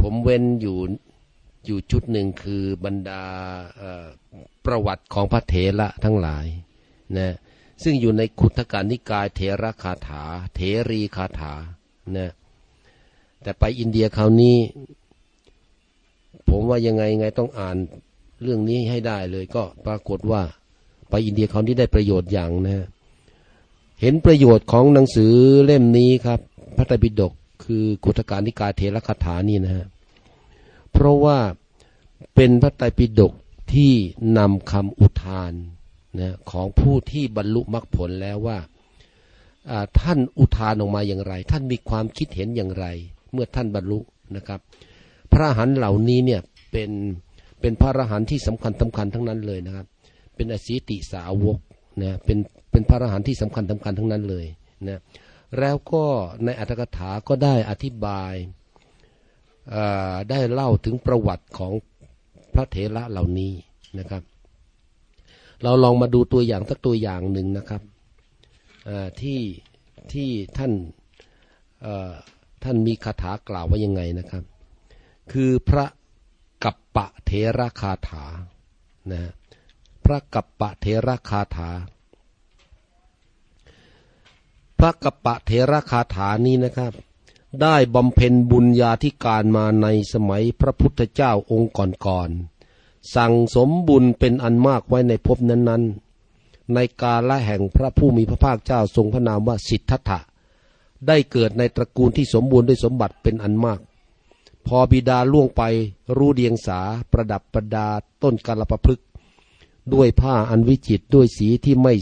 ผมเว้นอยู่อยู่ชุดหนึ่งคือบรรดาประวัติของพระเถระทั้งหลายนะซึ่งอยู่ในขุทการนิกายเถระคาถา เถรีคาถานะแต่ไปอินเดียคราวนี้ ผมว่ายังไงไงต้องอ่านเรื่องนี้ให้ได้เลย ก็ปรากฏว่าไปอินเดียคราวนี้ได้ประโยชน์อย่างนะ เห็นประโยชน์ของหนังสือเล่มนี้ครับ พระไตรปิฎก คือกุทการนิกายเทระคาถานี่นะฮะเพราะว่าเป็นพระไตรปิฎกที่นำคำอุทานนะของผู้ที่บรรลุมรรคผลแล้วว่าท่านอุทานออกมาอย่างไร ท่านมีความคิดเห็นอย่างไร เมื่อท่านบรรลุนะครับ พระหันเหล่านี้เนี่ยเป็นเป็นพระรหันที่สำคัญสาคัญทั้งนั้นเลยนะครับ เป็นอสีติสาวกนะเป็นเป็นพระรหันที่สำคัญสาคัญทั้งนั้นเลยนะ แล้วก็ในอัตถกถาก็ได้อธิบายได้เล่าถึงประวัติของพระเถระเหล่านี้นะครับ เราลองมาดูตัวอย่างสักตัวอย่างหนึ่งนะครับที่ที่ท่านท่านมีคาถากล่าวว่ายังไงนะครับ คือพระกัปปะเทระคาถานะพระกัปปะเทระคาถา พระกัปปะเทระคาถานี้นะครับ ได้บำเพ็ญบุญญาธิการมาในสมัยพระพุทธเจ้าองค์ก่อนๆสั่งสมบุญเป็นอันมากไว้ในภพนั้นๆ ในกาละแห่งพระผู้มีพระภาคเจ้าทรงพระนามว่าสิทธัตถะได้เกิดในตระกูลที่สมบูรณ์ด้วยสมบัติเป็นอันมาก พอบิดาล่วงไปรู้เดียงสาประดับประดาต้นกาลประพฤกด้วยผ้าอันวิจิตด้วยสีที่ไม่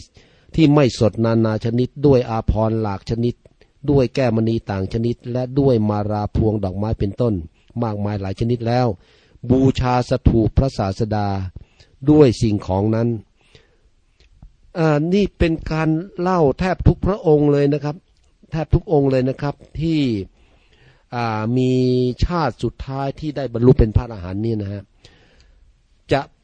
ที่ไม่สดนานาชนิด ด้วยอาพรหลากชนิด ด้วยแก้มณีต่างชนิด และด้วยมาราพวงดอกไม้เป็นต้น มากมายหลายชนิดแล้ว บูชาสถูปพระศาสดา ด้วยสิ่งของนั้นนี่เป็นการเล่าแทบทุกพระองค์เลยนะครับ แทบทุกองค์เลยนะครับที่มีชาติสุดท้ายที่ได้บรรลุเป็นพระอรหันต์นี่นะฮะจะ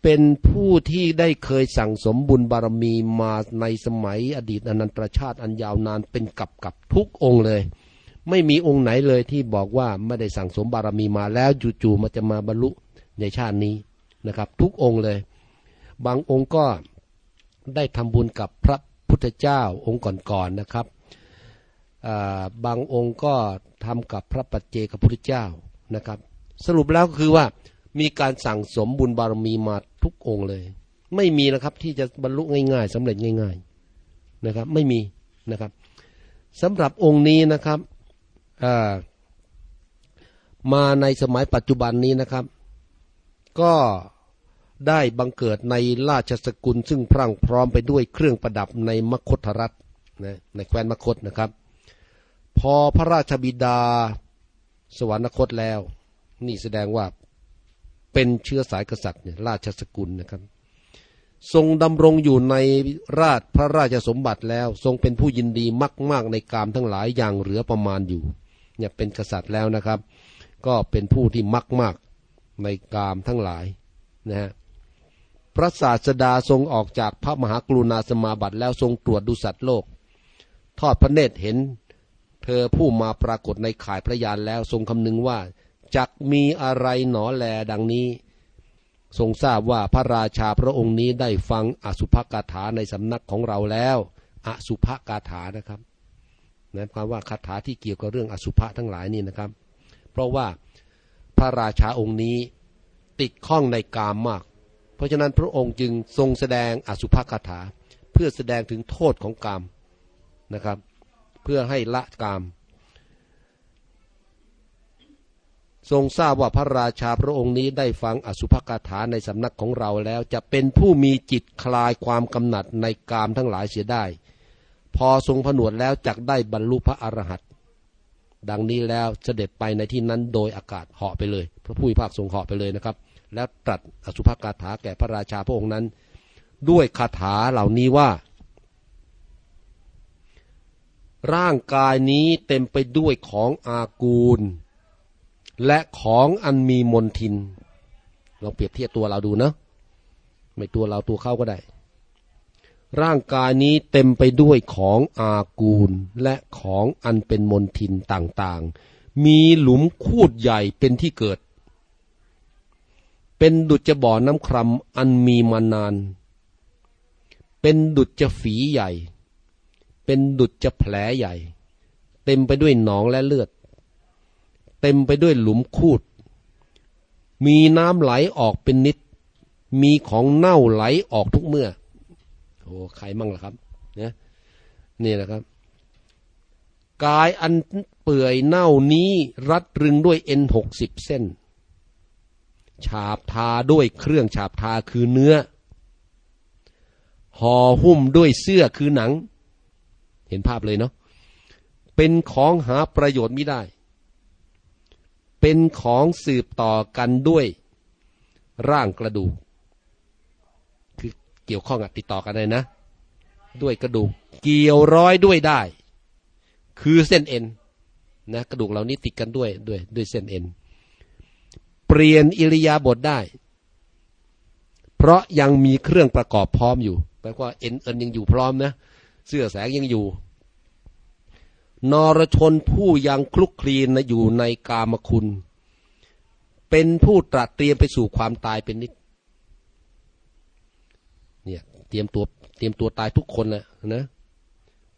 เป็นผู้ที่ได้เคยสั่งสมบุญบารมีมาในสมัยอดีตอนันตรชาติอันยาวนานเป็นกับกับทุกองค์เลย ไม่มีองค์ไหนเลยที่บอกว่าไม่ได้สั่งสมบารมีมาแล้วจู่ๆมันจะมาบรรลุในชาตินี้นะครับ ทุกองค์เลย บางองค์ก็ได้ทำบุญกับพระพุทธเจ้าองค์ก่อนๆนนะครับบางองค์ก็ทำกับพระปัจเจกพุทธเจ้านะครับ สรุปแล้วก็คือว่า มีการสั่งสมบุญบารมีมาทุกองค์เลย ไม่มีนะครับที่จะบรรลุง่าย ๆสำเร็จง่าย ๆนะครับ ไม่มีนะครับสำหรับองค์นี้นะครับมาในสมัยปัจจุบันนี้นะครับ ก็ได้บังเกิดในราชสกุลซึ่งพรั่งพร้อมไปด้วยเครื่องประดับในมคธรัฐนะในแคว้นมคตนะครับ พอพระราชบิดาสวรรคตแล้ว นี่แสดงว่า เป็นเชื้อสายกษัตริย์เนี่ยราชสกุลนะครับ ทรงดำรงอยู่ในราชพระราชสมบัติแล้ว ทรงเป็นผู้ยินดีมากๆในกามทั้งหลายอย่างเหลือประมาณอยู่เนี่ยเป็นกษัตริย์แล้วนะครับ ก็เป็นผู้ที่มักมากในกามทั้งหลายนะฮะพระศาสดาทรงออกจากพระมหากรุณาสมาบัติแล้วทรงตรวจดูสัตว์โลก ทอดพระเนตรเห็น เธอผู้มาปรากฏในข่ายพระยานแล้วทรงคำนึงว่า จักมีอะไรหนอแลดังนี้ ทรงทราบว่าพระราชาพระองค์นี้ได้ฟังอสุภกาถาในสำนักของเราแล้วอสุภกาถานะครับนั่นความว่าคาถาที่เกี่ยวกับเรื่องอสุภะทั้งหลายนี่นะครับ เพราะว่าพระราชาองค์นี้ติดข้องในกามมาก เพราะฉะนั้นพระองค์จึงทรงแสดงอสุภกาถา เพื่อแสดงถึงโทษของกามนะครับ เพื่อให้ละกาม ทรงทราบว่าพระราชาพระองค์นี้ได้ฟังอสุภกถาในสำนักของเราแล้วจะเป็นผู้มีจิตคลายความกำหนัดในกามทั้งหลายเสียได้ พอทรงผนวดแล้วจักได้บรรลุพระอรหันต์ดังนี้แล้วเสด็จไปในที่นั้นโดยอากาศเหาะไปเลย พระผู้มีภาคทรงเหาะไปเลยนะครับ แล้วตรัสอสุภกถาแก่พระราชาพระองค์นั้น ด้วยคาถาเหล่านี้ว่า ร่างกายนี้เต็มไปด้วยของอากูล และของอันมีมนทิน เราเปรียบเทียบตัวเราดูนะไม่ตัวเราตัวเขาก็ได้ ร่างกายนี้เต็มไปด้วยของอากูล และของอันเป็นมนทินต่างๆ มีหลุมคูดใหญ่เป็นที่เกิด เป็นดุจจะบ่อน้ำครามอันมีมานาน เป็นดุจจะฝีใหญ่ เป็นดุจจะแผลใหญ่ เต็มไปด้วยหนองและเลือด เต็มไปด้วยหลุมคูด มีน้ำไหลออกเป็นนิด มีของเน่าไหลออกทุกเมื่อโอ้ใครมั่งล่ะครับเนี่ยนี่แหละครับ กายอันเปื่อยเน่านี้รัดรึงด้วยเอ็นหกสิบเส้น ฉาบทาด้วยเครื่องฉาบทาคือเนื้อ ห่อหุ้มด้วยเสื้อคือหนัง เห็นภาพเลยเนาะเป็นของหาประโยชน์ไม่ได้ เป็นของสืบต่อกันด้วยร่างกระดูก คือเกี่ยวข้องติดต่อกันเลยนะ ด้วยกระดูก เกี่ยวร้อยด้วยได้ คือเส้นเอ็นนะกระดูกเหล่านี้ติดกันด้วยด้วยด้วยเส้นเอ็นเปลี่ยนอิริยาบถได้ เพราะยังมีเครื่องประกอบพร้อมอยู่แปลว่าเอ็นเอ็นยังอยู่พร้อมนะ เสื้อแสงยังอยู่ นรชนผู้ยังคลุกคลีนอยู่ในกามคุณ เป็นผู้ตรัสเตรียมไปสู่ความตายเป็นนิดเนี่ยเตรียมตัวเตรียมตัวตายทุกคนแหละนะ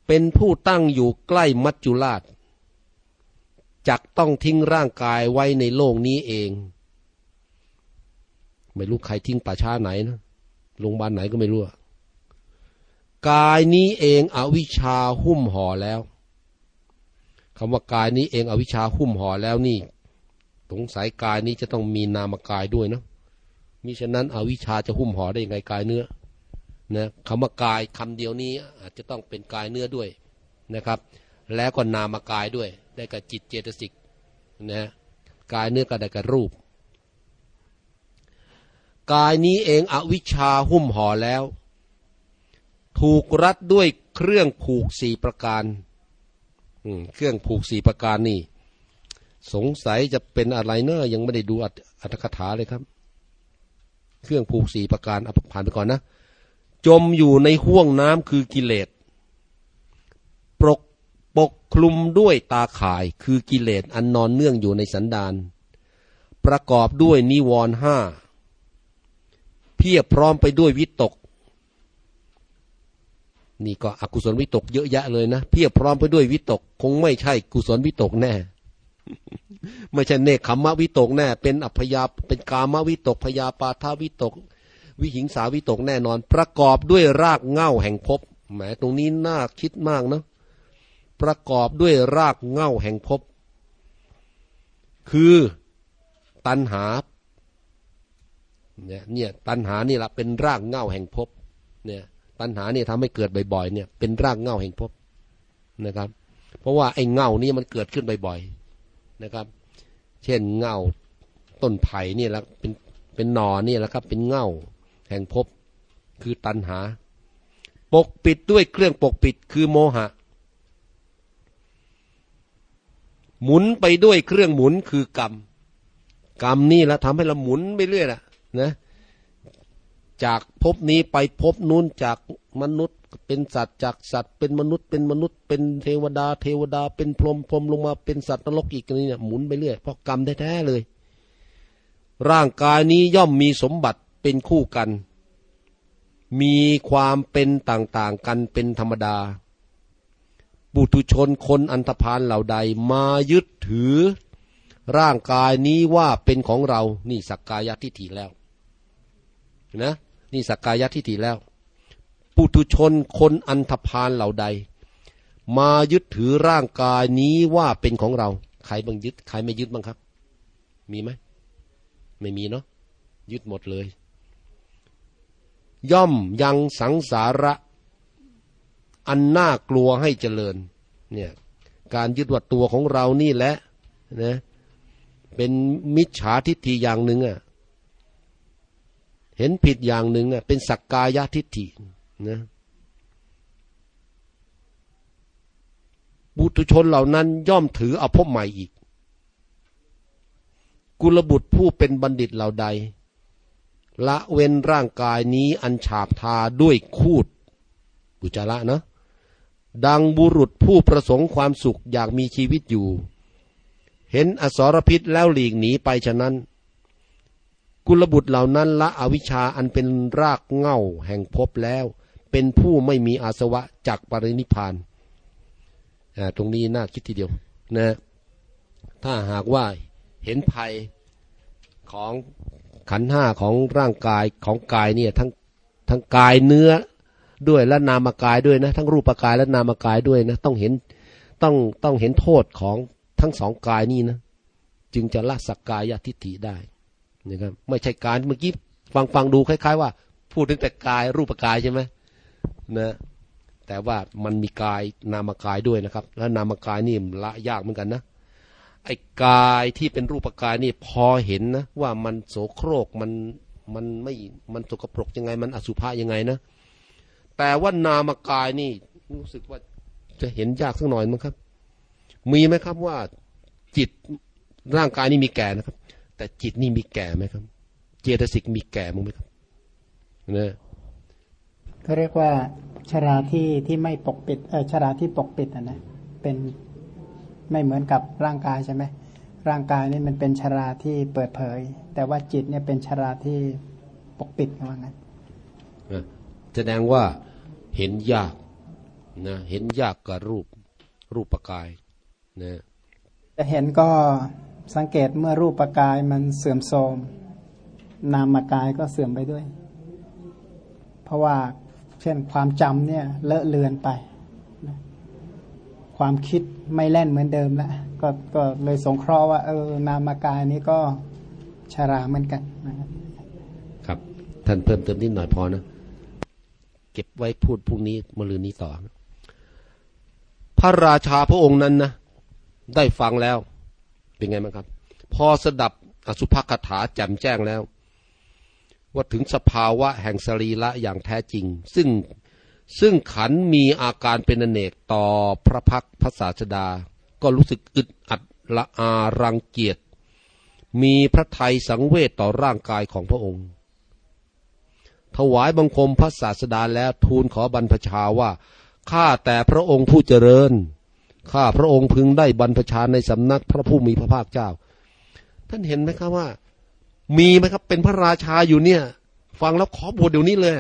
เป็นผู้ตั้งอยู่ใกล้มัจจุราชจักต้องทิ้งร่างกายไว้ในโลกนี้เอง ไม่รู้ใครทิ้งป่าช้าไหนนะโรงพยาบาลไหนก็ไม่รู้กายนี้เองอวิชชาหุ้มห่อแล้ว คำว่ากายนี้เองอวิชชาหุ้มห่อแล้วนี่สงสัยกายนี้จะต้องมีนามกายด้วยนะมิฉะนั้นอวิชชาจะหุ้มห่อได้ยังไงกายเนื้อนะคำว่ากายคำเดียวนี้อาจจะต้องเป็นกายเนื้อด้วยนะครับ แล้วก็นามกายด้วย ได้กับจิตเจตสิกนะกายเนื้อก็ได้กับรูป กายนี้เองอวิชชาหุ้มห่อแล้ว ถูกรัดด้วยเครื่องผูกสี่ประการ เครื่องผูกสี่ประการนี่ สงสัยจะเป็นอะไรเนอะยังไม่ได้ดูอัตถกถาเลยครับ เครื่องผูกสี่ประการอผ่านไปก่อนนะ จมอยู่ในห้วงน้ำคือกิเลสปกปกคลุมด้วยตาข่ายคือกิเลสอันนอนเนื่องอยู่ในสันดานประกอบด้วยนิวรห้าเพียบพร้อมไปด้วยวิตก นี่ก็อกุศลวิตกเยอะแยะเลยนะเพียบพร้อมไปด้วยวิตก คงไม่ใช่กุศลวิตกแน่ ไม่ใช่เนคขมะวิตกแน่ เป็นอัพยาเป็นกามวิตกพยาปาทาวิตก วิหิงสาวิตกแน่นอน ประกอบด้วยรากเง่าแห่งภพแหมตรงนี้น่าคิดมากนะประกอบด้วยรากเง่าแห่งภพคือตันหาเนี่ยเนี่ยตันหานี่แหละเป็นรากเง่าแห่งภพเนี่ย ตันหาเนี่ยทำให้เกิดบ่อยๆเนี่ยเป็นรากเง่าแห่งภพนะครับ เพราะว่าไอ้เง่านี่มันเกิดขึ้นบ่อยๆนะครับ เช่นเง่าต้นไผ่เนี่แหละเป็นเป็นหนอนี่แหละครับ เป็นเง่าแห่งภพคือตัณหา ปกปิดด้วยเครื่องปกปิดคือโมหะ หมุนไปด้วยเครื่องหมุนคือกรรม กรรมนี่แหละทำให้เราหมุนไปเรื่อยละนะ จากภพนี้ไปภพนู้นจากมนุษย์เป็นสัตว์จากสัตว์เป็นมนุษย์เป็นมนุษย์ เป็นเทวดา เทวดา เป็นพรหมพรหมลงมาเป็นสัตว์นรกอีกนี่เนี่ยหมุนไปเรื่อยเพราะกรรมแท้ๆเลย ร่างกายนี้ย่อมมีสมบัติเป็นคู่กัน มีความเป็นต่างๆกันเป็นธรรมดาบุตุชนคนอันธพาลเหล่าใดมายึดถือ ร่างกายนี้ว่าเป็นของเรา นี่สักกายทิฏฐิแล้ว นะนี่สักกายทิฏฐิแล้ว ปุตุชนคนอันธพาลเหล่าใด มายึดถือร่างกายนี้ว่าเป็นของเรา ใครบังยึด ใครไม่ยึดบ้างครับ มีไหมไม่มีเนาะยึดหมดเลย ย่อมยังสังสาระ อันน่ากลัวให้เจริญ เนี่ย การยึดวัดตัวของเรานี่แหละนะเป็นมิจฉาทิฏฐิอย่างหนึ่งอะ เห็นผิดอย่างหนึ่งอะเป็นสักกายทิฏฐินะบุตุชนเหล่านั้นย่อมถืออาพบใหม่อีก กุลบุตรผู้เป็นบัณฑิตเหล่าใด ละเว้นร่างกายนี้อันฉาบทาด้วยคูดอุจาระนะดังบุรุษผู้ประสงค์ความสุขอยากมีชีวิตอยู่ เห็นอสรพิษแล้วหลีกหนีไปฉะนั้น กุลบุตรเหล่านั้นละอวิชชาอันเป็นรากเง่าแห่งภพแล้ว เป็นผู้ไม่มีอาสวะจากปรินิพานตรงนี้น่าคิดทีเดียวนะถ้าหากว่าเห็นภัยของขันห้าของร่างกายของกายเนี่ยทั้งทั้งกายเนื้อด้วยและนามกายด้วยนะ ทั้งรูปกายและนามกายด้วยนะ ต้องเห็นต้องต้องเห็นโทษของทั้งสองกายนี่นะ จึงจะละสักกายทิฏฐิได้ นะครับไม่ใช่การเมื่อกี้ฟังฟังดูคล้าย ๆ ว่า พูดถึงแต่กายรูปกายใช่ไหมนะแต่ว่ามันมีกายนามกายด้วยนะครับ แล้วนามกายนี่ละยากเหมือนกันนะไอ้กายที่เป็นรูปกายนี่พอเห็นนะว่ามันโสโครกมันมันไม่มันสกปรกยังไง มันอสุภะยังไงนะ แต่ว่านามกายนี่รู้สึกว่าจะเห็นยากสักหน่อยมั้งครับ มีไหมครับว่าจิตร่างกายนี่มีแก่นะครับ แต่จิตนี่มีแก่ไหมครับ เจตสิกมีแก่มั้งไหมครับนะเขาเรียกว่าชราที่ที่ไม่ปกปิดเออชราที่ปกปิดนะนะเป็นไม่เหมือนกับร่างกายใช่ไหมร่างกายนี่มันเป็นชราที่เปิดเผย แต่ว่าจิตเนี่ยเป็นชราที่ปกปิดว่างั้นแสดงว่าเห็นยากนะเห็นยากกับรูปรูปกายนะจะเห็นก็ สังเกตเมื่อรูปกายมันเสื่อมโทรมนามกายก็เสื่อมไปด้วย เพราะว่าเช่นความจำเนี่ยเลอะเลือนไป ความคิดไม่แล่นเหมือนเดิมแล้วก็ก็เลยสงเคราะห์ว่าเออนามกายนี้ก็ชาราเหมือนกันนะครับครับ ท่านเพิ่มเติมนิดหน่อยพอนะ เก็บไว้พูดพรุ่งนี้มะรืนนี้ต่อ พระราชาพระองค์นั้นนะได้ฟังแล้ว เป็นไงบ้างครับ พอสดับอสุภคถาแจ่มแจ้งแล้ว ว่าถึงสภาวะแห่งสรีละอย่างแท้จริง ซึ่งซึ่งขันมีอาการเป็นอเนกต่อพระพักพระศาสดา ก็รู้สึกอึดอัดละอารังเกียจมีพระไทยสังเวชต่อร่างกายของพระองค์ ถวายบังคมพระศาสดาแล้วทูลขอบรรพชาว่าข้าแต่พระองค์ผู้เจริญ ข้าพระองค์พึงได้บรรพชาในสำนักพระผู้มีพระภาคเจ้า ท่านเห็นไหมครับว่า มีไหมครับ เป็นพระราชาอยู่เนี่ย ฟังแล้วขอบวชเดี๋ยวนี้เลย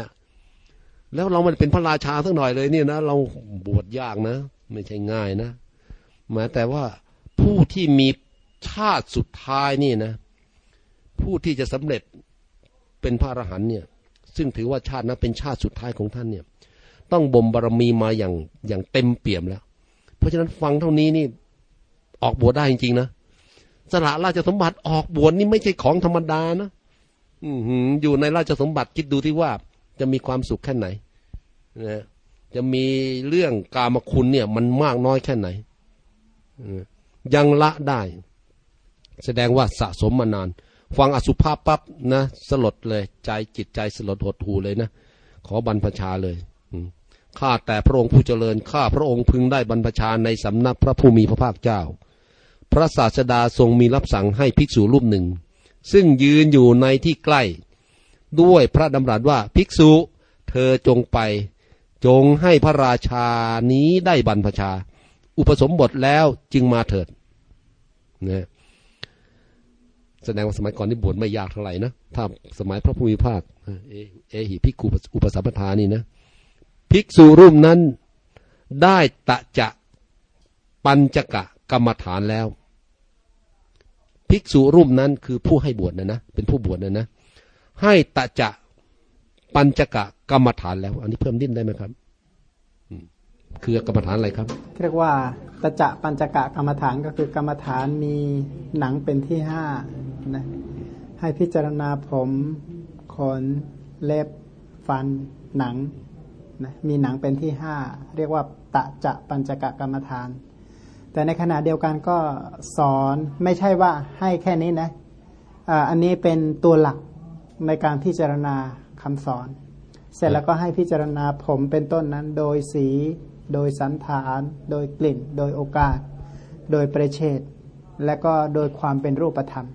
แล้วเรามันเป็นพระราชาสักหน่อยเลยเนี่ยนะเราบวชยากนะ ไม่ใช่ง่ายนะหมายแต่ว่าผู้ที่มีชาติสุดท้ายนี่นะ ผู้ที่จะสำเร็จเป็นพระอรหันต์เนี่ย ซึ่งถือว่าชาตินั้นเป็นชาติสุดท้ายของท่านเนี่ย ต้องบ่มบารมีมาอย่างอย่างเต็มเปี่ยมแล้ว ราะฉะนั้นฟังเท่านี้นี่ ออกบวชได้จริงๆนะสละราชสมบัติออกบวชนี่ไม่ใช่ของธรรมดานะอือยู่ในราชสมบัติคิดดูที่ว่า จะมีความสุขแค่ไหนนะจะมีเรื่องกามคุณเนี่ย มันมากน้อยแค่ไหนยังละได้ แสดงว่าสะสมมานาน ฟังอสุภาพปั๊บนะ สลดเลย ใจจิตใจสลดหดหูเลยนะ ขอบรรพชาเลย ข้าแต่พระองค์ผู้เจริญข้าพระองค์พึงได้บรรพชาในสำนักพระผู้มีพระภาคเจ้า พระศาสดาทรงมีรับสั่งให้ภิกษุรูปหนึ่ง ซึ่งยืนอยู่ในที่ใกล้ ด้วยพระดำรัสว่าภิกษุเธอจงไป จงให้พระราชานี้ได้บรรพชา อุปสมบทแล้วจึงมาเถิดนะแสดงว่าสมัยก่อนนี่บวชไม่ยากเท่าไหร่นะถ้าสมัยพระภูมิภาคเอหิภิกขุอุปสัมปทานี่นะ ภิกษุรูปนั้น ได้ตะจะปัญจกะกรรมฐานแล้ว ภิกษุรูปนั้นคือผู้ให้บวชนะนะ เป็นผู้บวชนะนะ ให้ตะจะปัญจกะกรรมฐานแล้ว อันนี้เพิ่มดิ้นได้ไหมครับคือกรรมฐานอะไรครับ เรียกว่าตจะปัญจกะกรรมฐานก็คือกรรมฐานมีหนังเป็นที่ห้านะให้พิจารณาผมขนเล็บฟันหนัง นะมีหนังเป็นที่ห้าเรียกว่าตะจะปัญจกะกรรมฐาน แต่ในขณะเดียวกันก็สอนไม่ใช่ว่าให้แค่นี้นะอันนี้เป็นตัวหลักในการพิจารณาคำสอน เสร็จแล้วก็ให้พิจารณาผมเป็นต้นนั้น โดยสี โดยสันฐาน โดยกลิ่น โดยโอกาส โดยประเชษและก็โดยความเป็นรูปธรรม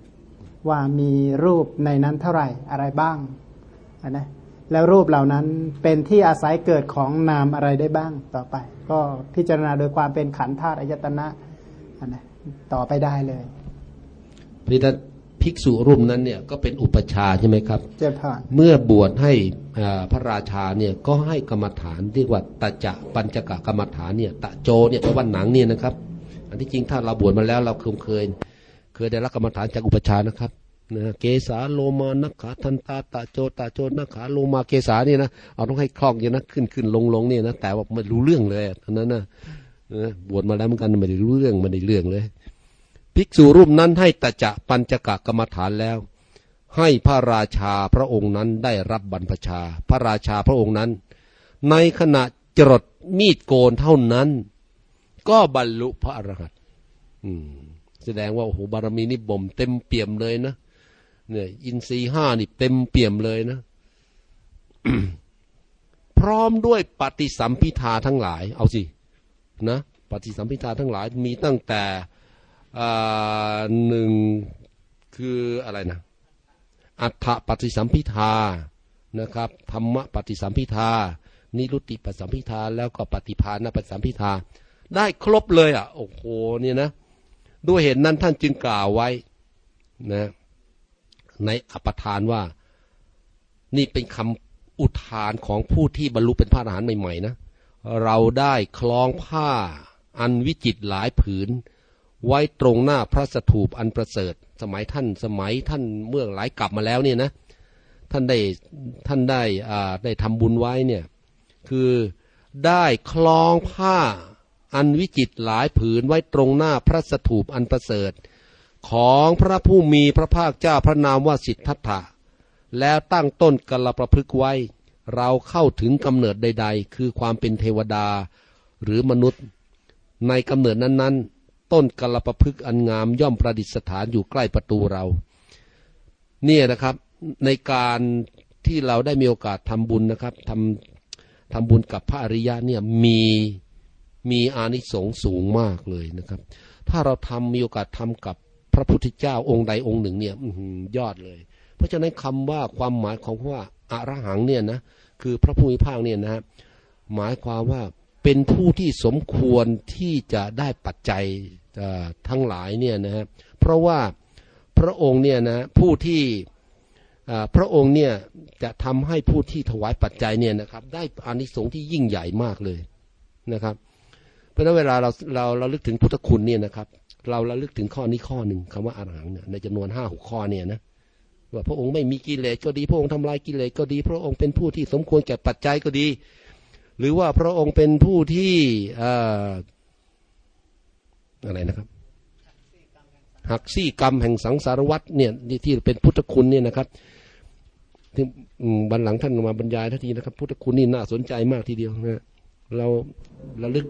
ว่ามีรูปในนั้นเท่าไหร่อะไรบ้างนะ แล้วรูปเหล่านั้นเป็นที่อาศัยเกิดของนามอะไรได้บ้างต่อไป ก็พิจารณาโดยความเป็นขันธ์ธาตุอายตนะนะต่อไปได้เลยนี่ถ้าภิกษุรูปนั้นเนี่ยก็เป็นอุปชฌาย์ใช่ไหมครับเจ้าผ่านเมื่อบวชให้อ่าพระราชาเนี่ยก็ให้กรรมฐานเรียกว่าตะจะปัญจกะกรรมฐานเนี่ยตะโจเนี่ยแปลว่าหนังเนี่ยนะครับ อันที่จริงถ้าเราบวชมาแล้วเราเคยเคย เคยได้รับกรรมฐานจากอุปชฌาย์นะครับ นะเกสาโลมานักขาทันตาตะโจตะโจนักขาโลมาเกสานี่นะเอาต้องให้คล่องอย่างนะขึ้นขึ้นลงลงเนี่ยนะแต่ว่าไม่รู้เรื่องเลยอันนั้นนะนะบวชมาแล้วเหมือนกันไม่ได้รู้เรื่องไม่ได้เรื่องเลยภิกษุรูปนั้นให้ตะจะปัญจกะกรรมฐานแล้ว ให้พระราชาพระองค์นั้นได้รับบรรพชา พระราชาพระองค์นั้น ในขณะจรดมีดโกนเท่านั้น ก็บรรลุพระอรหันต์แสดงว่าโอ้โหบารมีนี่บ่มเต็มเปี่ยมเลยนะ เนี่ย อินทรีห้านี่เต็มเปี่ยมเลยนะ พร้อมด้วยปฏิสัมพิทาทั้งหลาย เอาสินะปฏิสัมพิทาทั้งหลายมีตั้งแต่อ่าหนึ่งคืออะไรนะ อัฏฐปฏิสัมพิทานะครับ ธรรมปฏิสัมพิทา นิรุตติปฏิสัมพิทา แล้วก็ปฏิภาณปฏิสัมพิทา ได้ครบเลยอะ โอ้โห เนี่ยนะ ด้วยเหตุนั้นท่านจึงกล่าวไว้นะ ในอปทานว่า นี่เป็นคำอุทานของผู้ที่บรรลุเป็นพระอรหันต์ใหม่ๆนะ เราได้คล้องผ้าอันวิจิตหลายผืน ไว้ตรงหน้าพระสถูปอันประเสริฐ สมัยท่านสมัยท่านเมื่อหลายกลับมาแล้วเนี่ยนะ ท่านได้ท่านได้อ่าได้ทำบุญไว้เนี่ยคือได้คล้องผ้าอันวิจิตหลายผืนไว้ตรงหน้าพระสถูปอันประเสริฐ ของพระผู้มีพระภาคเจ้าพระนามว่าสิทธัตถะแล้วตั้งต้นกลประพฤกษ์ไว้ เราเข้าถึงกำเนิดใด ๆ คือความเป็นเทวดาหรือมนุษย์ ในกำเนิดนั้น ๆ ต้นกลประพฤกษ์อันงามย่อมประดิษฐานอยู่ใกล้ประตูเรา เนี่ยนะครับในการที่เราได้มีโอกาสทำบุญนะครับทำทำบุญกับพระอริยะเนี่ยมีมีอานิสงส์สูงมากเลยนะครับ ถ้าเราทำมีโอกาสทำกับ พระพุทธเจ้าองค์ใดองค์หนึ่งเนี่ยยอดเลย เพราะฉะนั้นคำว่าความหมายของว่าอรหังเนี่ยนะคือพระผู้มีภาคเนี่ยนะหมายความว่าเป็นผู้ที่สมควรที่จะได้ปัจจัยทั้งหลายเนี่ยนะเพราะว่าพระองค์เนี่ยนะผู้ที่พระองค์เนี่ยจะทำให้ผู้ที่ถวายปัจจัยเนี่ยนะครับ ได้อานิสงส์ที่ยิ่งใหญ่มากเลยนะครับ เพราะฉะนั้นเวลาเราเราเราลึกถึงพุทธคุณเนี่ยนะครับ เราระลึกถึงข้อนี้ข้อหนึ่งคำว่าอรหังเนี่ยในจำนวนห้าหกข้อเนี่ยนะว่าพระองค์ไม่มีกิเลสก็ดี พระองค์ทำลายกิเลสก็ดี พระองค์เป็นผู้ที่สมควรแก่ปัจจัยก็ดี หรือว่าพระองค์เป็นผู้ที่ออะไรนะครับหักซี่กรรมแห่งสังสารวัฏเนี่ยที่เป็นพุทธคุณเนี่ยนะครับที่บันหลังท่านมาบรรยายทันทีนะครับ พุทธคุณนี่น่าสนใจมากทีเดียวนะเราระลึก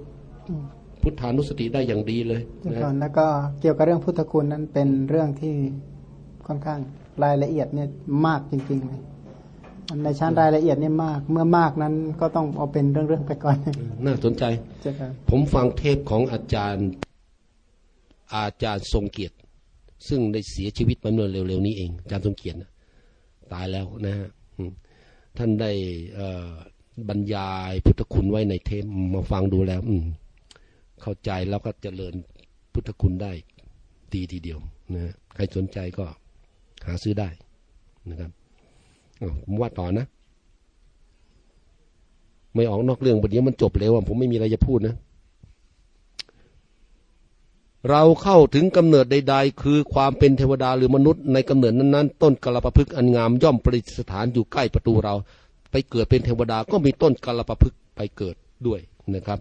พุทธานุสติได้อย่างดีเลยเจ้านะผ่านแล้วก็เกี่ยวกับเรื่องพุทธคุณนั้นเป็นเรื่องที่ค่อนข้างรายละเอียดเนี่ยมากจริงๆเลยในชั้นรายละเอียดเนี่ยมาก เมื่อมากนั้นก็ต้องเอาเป็นเรื่องๆไปก่อน น่าสนใจเจ้าค่ะผมฟังเทปของอาจารย์ อาจารย์ทรงเกียรติ ซึ่งได้เสียชีวิตมาเมื่อเร็วๆนี้เอง อาจารย์ทรงเกียรตินะตายแล้วนะฮะอืมท่านได้เอ่อบรรยายพุทธคุณไว้ในเทปมาฟังดูแล้ว อืม เข้าใจแล้วก็เจริญพุทธคุณได้ดีทีเดียวนะใครสนใจก็หาซื้อได้นะครับผมว่าต่อนะ ไม่ออกนอกเรื่องประเดี๋ยวมันจบเร็วผมไม่มีอะไรจะพูดนะ เราเข้าถึงกำเนิดใด ๆ คือความเป็นเทวดาหรือมนุษย์ในกำเนิดนั้นๆ ต้นกลประพฤกอันงามย่อมประดิษฐานอยู่ใกล้ประตูเรา ไปเกิดเป็นเทวดาก็มีต้นกลประพฤกไปเกิดด้วยนะครับ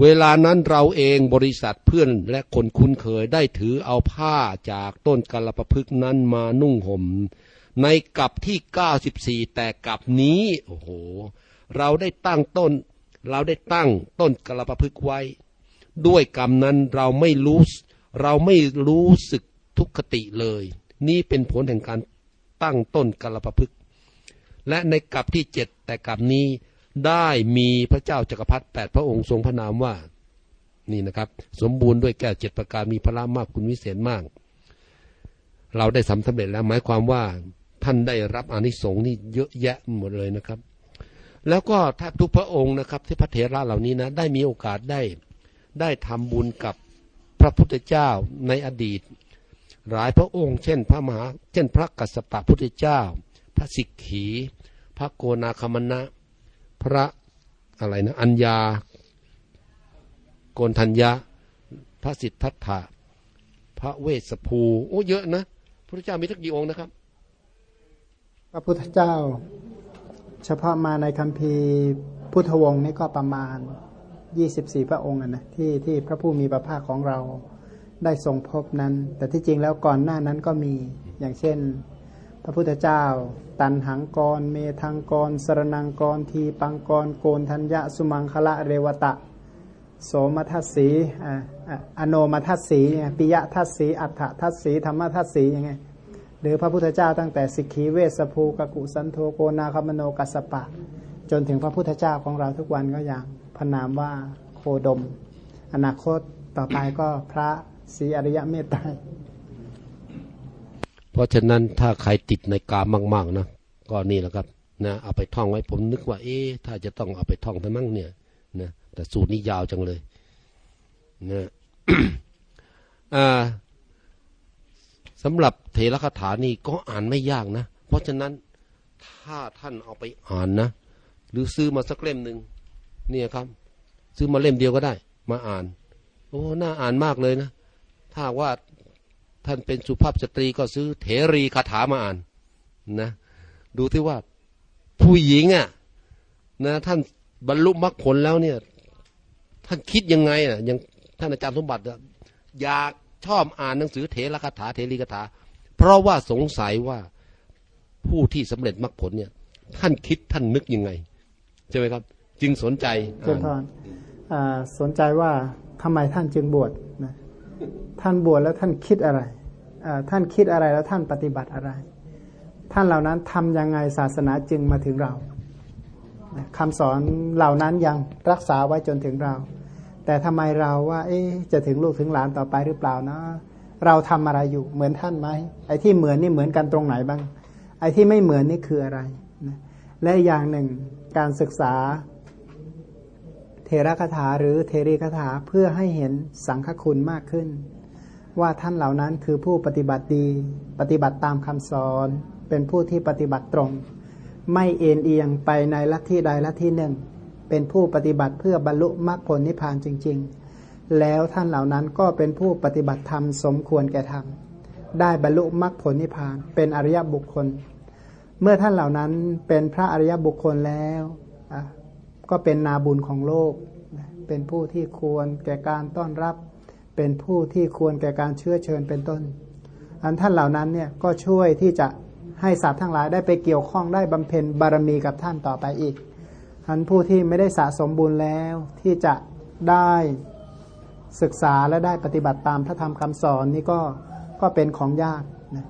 เวลานั้นเราเองบริษัทเพื่อนและคนคุ้นเคยได้ถือเอาผ้าจากต้นกลประพฤกนั้นมานุ่งหม่มในกับที่ 94 แต่กับนี้ โอ้โห เราได้ตั้งต้น เราได้ตั้งต้นกลประพฤกไว้ ด้วยกรรมนั้นเราไม่รู้เราไม่รู้สึกทุกขติเลย นี่เป็นผลแห่งการตั้งต้นกลประพฤกและในกับที่เจ็ดแต่กับนี้ ได้มีพระเจ้าจักรพรรดิแปดพระองค์ทรงพระนามว่านี่นะครับ สมบูรณ์ด้วยแก้วเจ็ดประการมีพระมากคุณวิเศษมาก เราได้สำสำเร็จแล้วหมายความว่าท่านได้รับอนิสงส์นี่เยอะแยะหมดเลยนะครับ แล้วก็แทบทุกพระองค์นะครับ ที่พระเถระเหล่านี้นะได้มีโอกาสได้ได้ทำบุญกับพระพุทธเจ้าในอดีต หลายพระองค์ เช่น พระมหา เช่น พระกัสสปะพุทธเจ้า พระสิกขี พระโกนาคมณะ พระอะไรนะอัญญาโกนทัญญะ พระสิทธัตถะพระเวสสภูโอ้เยอะนะพระพุทธเจ้ามีทักกี่องค์นะครับ พระพุทธเจ้า เฉพาะมาในคัมภีร์พุทธวงศ์นี่ก็ประมาณ24พระองค์นะที่ที่พระผู้มีพระภาคของเราได้ทรงพบนั้น แต่ที่จริงแล้วก่อนหน้านั้นก็มีอย่างเช่น พระพุทธเจ้า ตันหังกร เมทังกร สรนังกร ทีปังกร โกนทัญญะ สุมังคละเรวตะ โสมทัสสีอโนมทัสสีปิยทัสสี อัฏฐทัสสีธรรมทัสสียังไงหรือพระพุทธเจ้าตั้งแต่สิกขีเวสภูกกุสันโธโกนาคมโนกัสปะ จนถึงพระพุทธเจ้าของเราทุกวันก็อย่างพนามว่าโคดม อนาคตต่อไปก็พระศรีอริยะเมตไตร เพราะฉะนั้นถ้าใครติดในกามมาก ๆนะก็นี่แหละครับนะเอาไปท่องไว้ผมนึกว่า เอ๊ะถ้าจะต้องเอาไปท่องไปมั่งเนี่ยนะแต่สูตรนี้ยาวจังเลยนะสำหรับเทระคาถานี่ก็อ่านไม่ยากนะ เพราะฉะนั้นถ้าท่านเอาไปอ่านนะ หรือซื้อมาสักเล่มหนึ่งเนี่ยครับ ซื้อมาเล่มเดียวก็ได้ มาอ่าน โอ้น่าอ่านมากเลยนะ ถ้าว่า ท่านเป็นสุภาพสตรีก็ซื้อเถรีคาถามาอ่านนะ ดูที่ว่าผู้หญิงอะ่ะนะท่านบรรลุมรรคผลแล้วเนี่ย ท่านคิดยังไงอะยังท่านอาจารย์สมบัติอยากชอบอ่านหนังสือเถระคาถาเถรีคาถา เพราะว่าสงสัยว่าผู้ที่สำเร็จมรรคผลเนี่ย ท่านคิดท่านนึกยังไงใช่ไหมครับ จึงสนใจเจริญพรสนใจว่าทำไมท่านจึงบวชนะ ท่านบวชแล้วท่านคิดอะไรท่านคิดอะไรแล้วท่านปฏิบัติอะไร ท่านเหล่านั้นทำยังไงศาสนาจึงมาถึงเราคำสอนเหล่านั้นยังรักษาไว้จนถึงเรา แต่ทำไมเราว่าเอ๊จะถึงลูกถึงหลานต่อไปหรือเปล่านะ เราทำอะไรอยู่เหมือนท่านไหมไอ้ที่เหมือนนี่เหมือนกันตรงไหนบ้าง ไอ้ที่ไม่เหมือนนี่คืออะไรและอย่างหนึ่งการศึกษา เทระคาถาหรือเทรีคาถาเพื่อให้เห็นสังฆคุณมากขึ้น ว่าท่านเหล่านั้นคือผู้ปฏิบัติดี ปฏิบัติตามคำสอน เป็นผู้ที่ปฏิบัติตรง ไม่เอ็นเอียงไปในลัทธิใดลัทธิหนึ่ง เป็นผู้ปฏิบัติเพื่อบรรลุมรรคผลนิพพานจริง ๆ แล้วท่านเหล่านั้นก็เป็นผู้ปฏิบัติธรรมสมควรแก่ธรรมได้บรรลุมรรคผลนิพพาน เป็นอริยบุคคล เมื่อท่านเหล่านั้นเป็นพระอริยบุคคลแล้ว ก็เป็นนาบุญของโลก เป็นผู้ที่ควรแก่การต้อนรับ เป็นผู้ที่ควรแก่การเชื้อเชิญเป็นต้น อันท่านเหล่านั้นเนี่ยก็ช่วยที่จะให้สัตว์ทั้งหลายได้ไปเกี่ยวข้องได้บำเพ็ญบารมีกับท่านต่อไปอีกอันผู้ที่ไม่ได้สะสมบุญแล้วที่จะได้ศึกษาและได้ปฏิบัติตามพระธรรมคำสอนนี่ก็ก็เป็นของยากนะ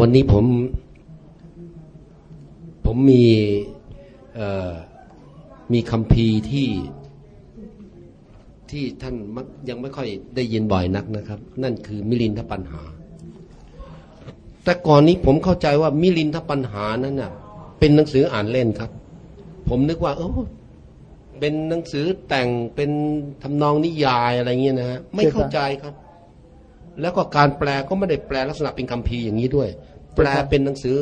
วันนี้ผม ผมมีมีคำพีที่ที่ท่านยังไม่ค่อยได้ยินบ่อยนักนะครับ นั่นคือมิลินทปัญหา แต่ก่อนนี้ผมเข้าใจว่ามิลินทปัญหานั้นน่ะ เป็นหนังสืออ่านเล่นครับ ผมนึกว่า เออเป็นหนังสือแต่งเป็นทำนองนิยายอะไรเงี้ยนะฮะไม่เข้าใจครับ แล้วก็การแปลก็ไม่ได้แปลลักษณะเป็นคำพีอย่างนี้ด้วย แปลเป็นหนังสือ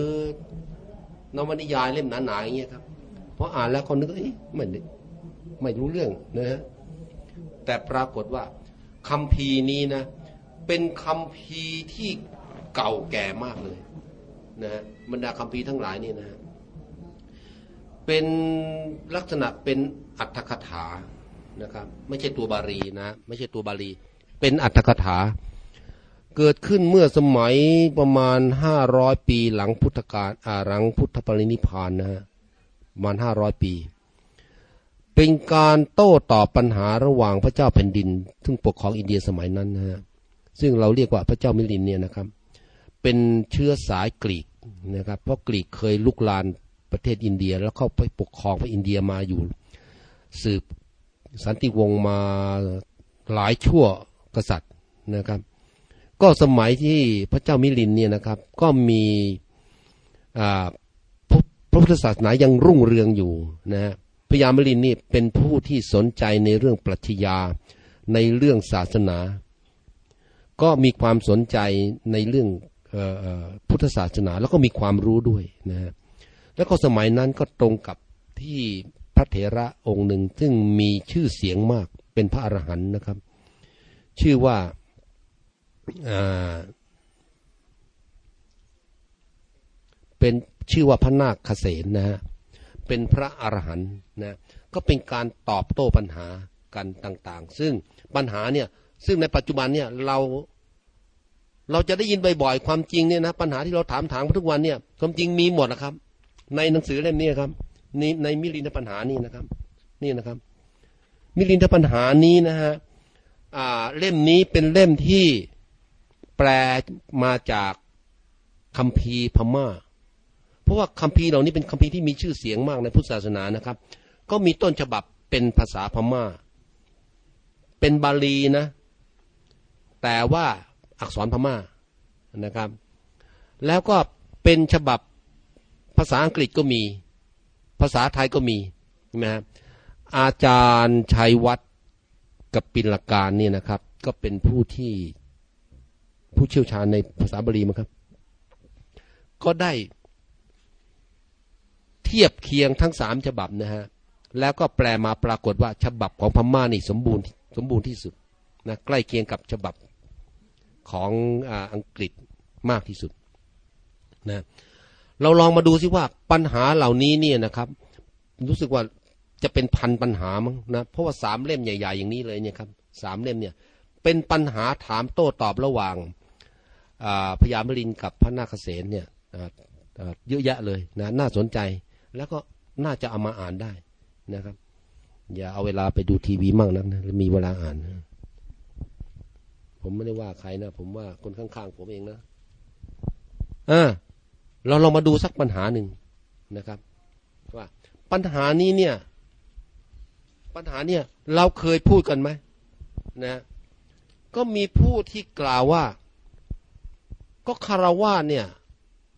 นวนิยายเล่มหนาๆอย่างเงี้ยครับเพราะอ่านแล้วคนนึกเอ๊ะไม่ไม่รู้เรื่องนะฮะแต่ปรากฏว่าคำพีนี้นะ เป็นคำพีที่เก่าแก่มากเลยนะฮะบรรดาคำพีทั้งหลายนี่นะฮะเป็นลักษณะเป็นอัตถคถานะครับ ไม่ใช่ตัวบาลีนะ ไม่ใช่ตัวบาลี เป็นอัตถคถา เกิดขึ้นเมื่อสมัยประมาณห้าร้อยปีหลังพุทธกาลอาหลังพุทธปรินิพานนะฮะประมาณห้าร้อยปี เป็นการโต้ตอบปัญหาระหว่างพระเจ้าแผ่นดิน ซึ่งปกครองอินเดียสมัยนั้นนะฮะซึ่งเราเรียกว่าพระเจ้ามิลินเนี่ยนะครับ เป็นเชื้อสายกรีกนะครับ เพราะกรีกเคยลุกลานประเทศอินเดีย แล้วเข้าไปปกครองพระอินเดียมาอยู่ สืบสันติวงศ์มาหลายชั่วกษัตริย์นะครับ ก็สมัยที่พระเจ้ามิลินเนี่ยนะครับ ก็มีพระพุทธศาสนายังรุ่งเรืองอยู่นะฮะพญามิลินนี่เป็นผู้ที่สนใจในเรื่องปรัชญาในเรื่องศาสนา ก็มีความสนใจในเรื่องพุทธศาสนา แล้วก็มีความรู้ด้วยนะฮะแล้วก็สมัยนั้นก็ตรงกับที่พระเถระองค์หนึ่งซึ่งมีชื่อเสียงมากเป็นพระอรหันต์นะครับ ชื่อว่า เป็นชื่อว่าพระนาคเษนนะฮะเป็นพระอรหันต์นะก็เป็นการตอบโต้ปัญหากันต่าง ๆ ซึ่งปัญหาเนี่ยซึ่งในปัจจุบันเนี่ยเราเราจะได้ยินบ่อยๆความจริงเนี่ยนะปัญหาที่เราถามถามทุกวันเนี่ยความจริงมีหมดนะครับ ในหนังสือเล่มนี้ครับในในมิลินทปัญหานี่นะครับ นี่นะครับ มิลินทปัญหานี้นะฮะเล่มนี้เป็นเล่มที่ แปลมาจากคัมภีร์พม่า เพราะว่าคัมภีร์เหล่านี้เป็นคัมภีร์ที่มีชื่อเสียงมากในพุทธศาสนานะครับ ก็มีต้นฉบับเป็นภาษาพม่า เป็นบาลีนะ แต่ว่าอักษรพม่านะครับ แล้วก็เป็นฉบับภาษาอังกฤษก็มี ภาษาไทยก็มีนะครับอาจารย์ชัยวัฒน์กับปิลการนี่นะครับ ก็เป็นผู้ที่ ผู้เชี่ยวชาญในภาษาบาลีมั้งครับ ก็ได้เทียบเคียงทั้งสามฉบับนะฮะแล้วก็แปลมาปรากฏว่าฉบับของพม่านี่สมบูรณ์สมบูรณ์ที่สุดนะใกล้เคียงกับฉบับของอังกฤษมากที่สุดนะเราลองมาดูซิว่าปัญหาเหล่านี้เนี่ยนะครับ รู้สึกว่าจะเป็นพันปัญหามั้งนะเพราะว่าสามเล่มใหญ่ ๆ อย่างนี้เลยเนี่ยครับสามเล่มเนี่ยเป็นปัญหาถามโต้ตอบระหว่าง พญามรินกับพระนาคเษนเนี่ยเยอะแยะเลยนะน่าสนใจแล้วก็น่าจะเอามาอ่านได้นะครับ อย่าเอาเวลาไปดูทีวีมั่งนะนะมีเวลาอ่านนะผมไม่ได้ว่าใครนะผมว่าคนข้างๆผมเองนะอ่าเราลองมาดูสักปัญหาหนึ่งนะครับ ว่าปัญหานี้เนี่ย ปัญหาเนี่ย เราเคยพูดกันไหมนะ ก็มีผู้ที่กล่าวว่า ก็คารวะเนี่ย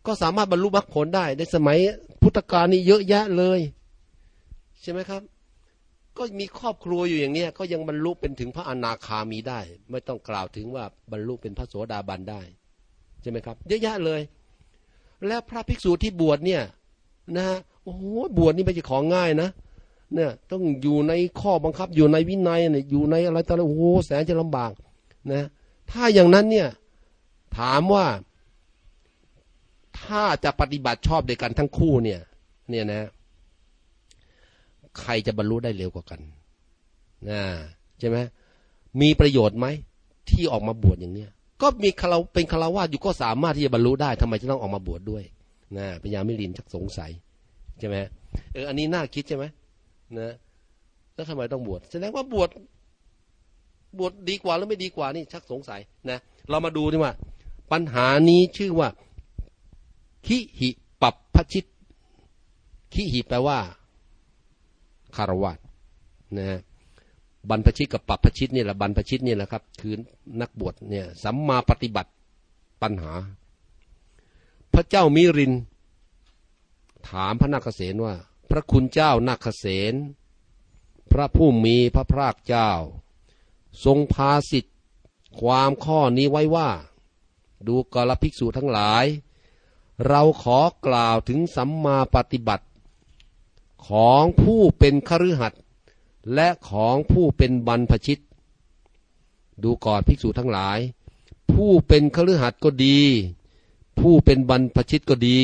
ก็สามารถบรรลุมรรคผลได้ ในสมัยพุทธกาลนี่เยอะแยะเลย ใช่ไหมครับ ก็มีครอบครัวอยู่อย่างเนี้ยก็ยังบรรลุเป็นถึงพระอนาคามีได้ ไม่ต้องกล่าวถึงว่าบรรลุเป็นพระโสดาบันได้ใช่ไหมครับ เยอะแยะเลย แล้วพระภิกษุที่บวชเนี่ยนะฮะโอ้โหบวชนี่ไม่ใช่ของง่ายนะเนี่ยต้องอยู่ในข้อบังคับอยู่ในวินัยเนี่ยอยู่ในอะไรต่างๆโอ้โหแสนจะลำบากนะถ้าอย่างนั้นเนี่ย ถามว่าถ้าจะปฏิบัติชอบด้วยกันทั้งคู่เนี่ย เนี่ยนะ ใครจะบรรลุได้เร็วกว่ากันนะใช่ไหมมีประโยชน์ไหมที่ออกมาบวชอย่างเนี้ย ก็มีคารเป็นคารวะอยู่ก็สามารถที่จะบรรลุได้ทำไมจะต้องออกมาบวชดด้วยนะปัญญาไม่ลินชักสงสัยใช่ไหมเอออันนี้น่าคิดใช่ไหมนะแล้วทำไมต้องบวชแสดงว่าบวชบวชดีกว่าหรือไม่ดีกว่านี่ชักสงสัยนะเรามาดูดีว่า ปัญหานี้ชื่อว่าขิหิปับพชิตขิหิแปลว่าคารวะนะบรรพชิตกับปับพชิตนี่แหละบรรพชิตนี่แหละครับ คือนักบวชเนี่ยสัมมาปฏิบัติปัญหา พระเจ้ามิริน ถามพระนาคเษนว่า พระคุณเจ้านาคเษนพระผู้มีพระภาคเจ้า ทรงพาสิทธิ์ความข้อนี้ไว้ว่า ดูกรภิกษุทั้งหลาย เราขอกล่าวถึงสัมมาปฏิบัติ ของผู้เป็นคฤหัสถ์และของผู้เป็นบรรพชิต ดูก่อนภิกษุทั้งหลาย ผู้เป็นคฤหัสถ์ก็ดี ผู้เป็นบรรพชิตก็ดี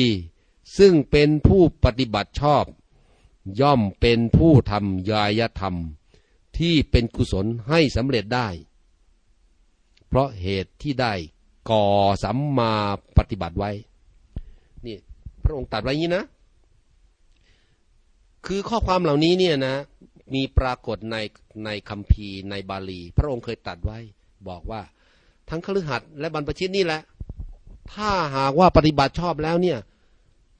ซึ่งเป็นผู้ปฏิบัติชอบ ย่อมเป็นผู้ทำยายธรรม ที่เป็นกุศลให้สำเร็จได้ เพราะเหตุที่ได้ ก่อสัมมาปฏิบัติไว้ นี่พระองค์ตัดไว้นี้นะ คือข้อความเหล่านี้เนี่ยนะ มีปรากฏในในคำพีในบาลี พระองค์เคยตัดไว้ บอกว่า ทั้งคฤหัสถ์และบรรพชิตนี่แหละ ถ้าหากว่าปฏิบัติชอบแล้วเนี่ย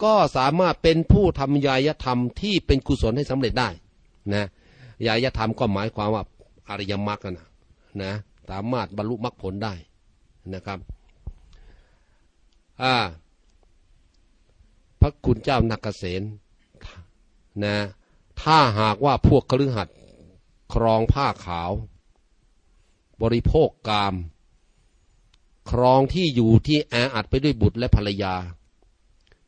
ก็สามารถเป็นผู้ทำยายธรรมที่เป็นกุศลให้สำเร็จได้นะยายธรรมก็หมายความว่าอริยมรรคนะนะสามารถบรรลุมรรคผลได้นะครับ อ่า พระคุณเจ้านักเกษณนะ ถ้าหากว่าพวกคฤหัสถ์ครองผ้าขาว บริโภคกาม ครองที่อยู่ที่แออัดไปด้วยบุตรและภรรยา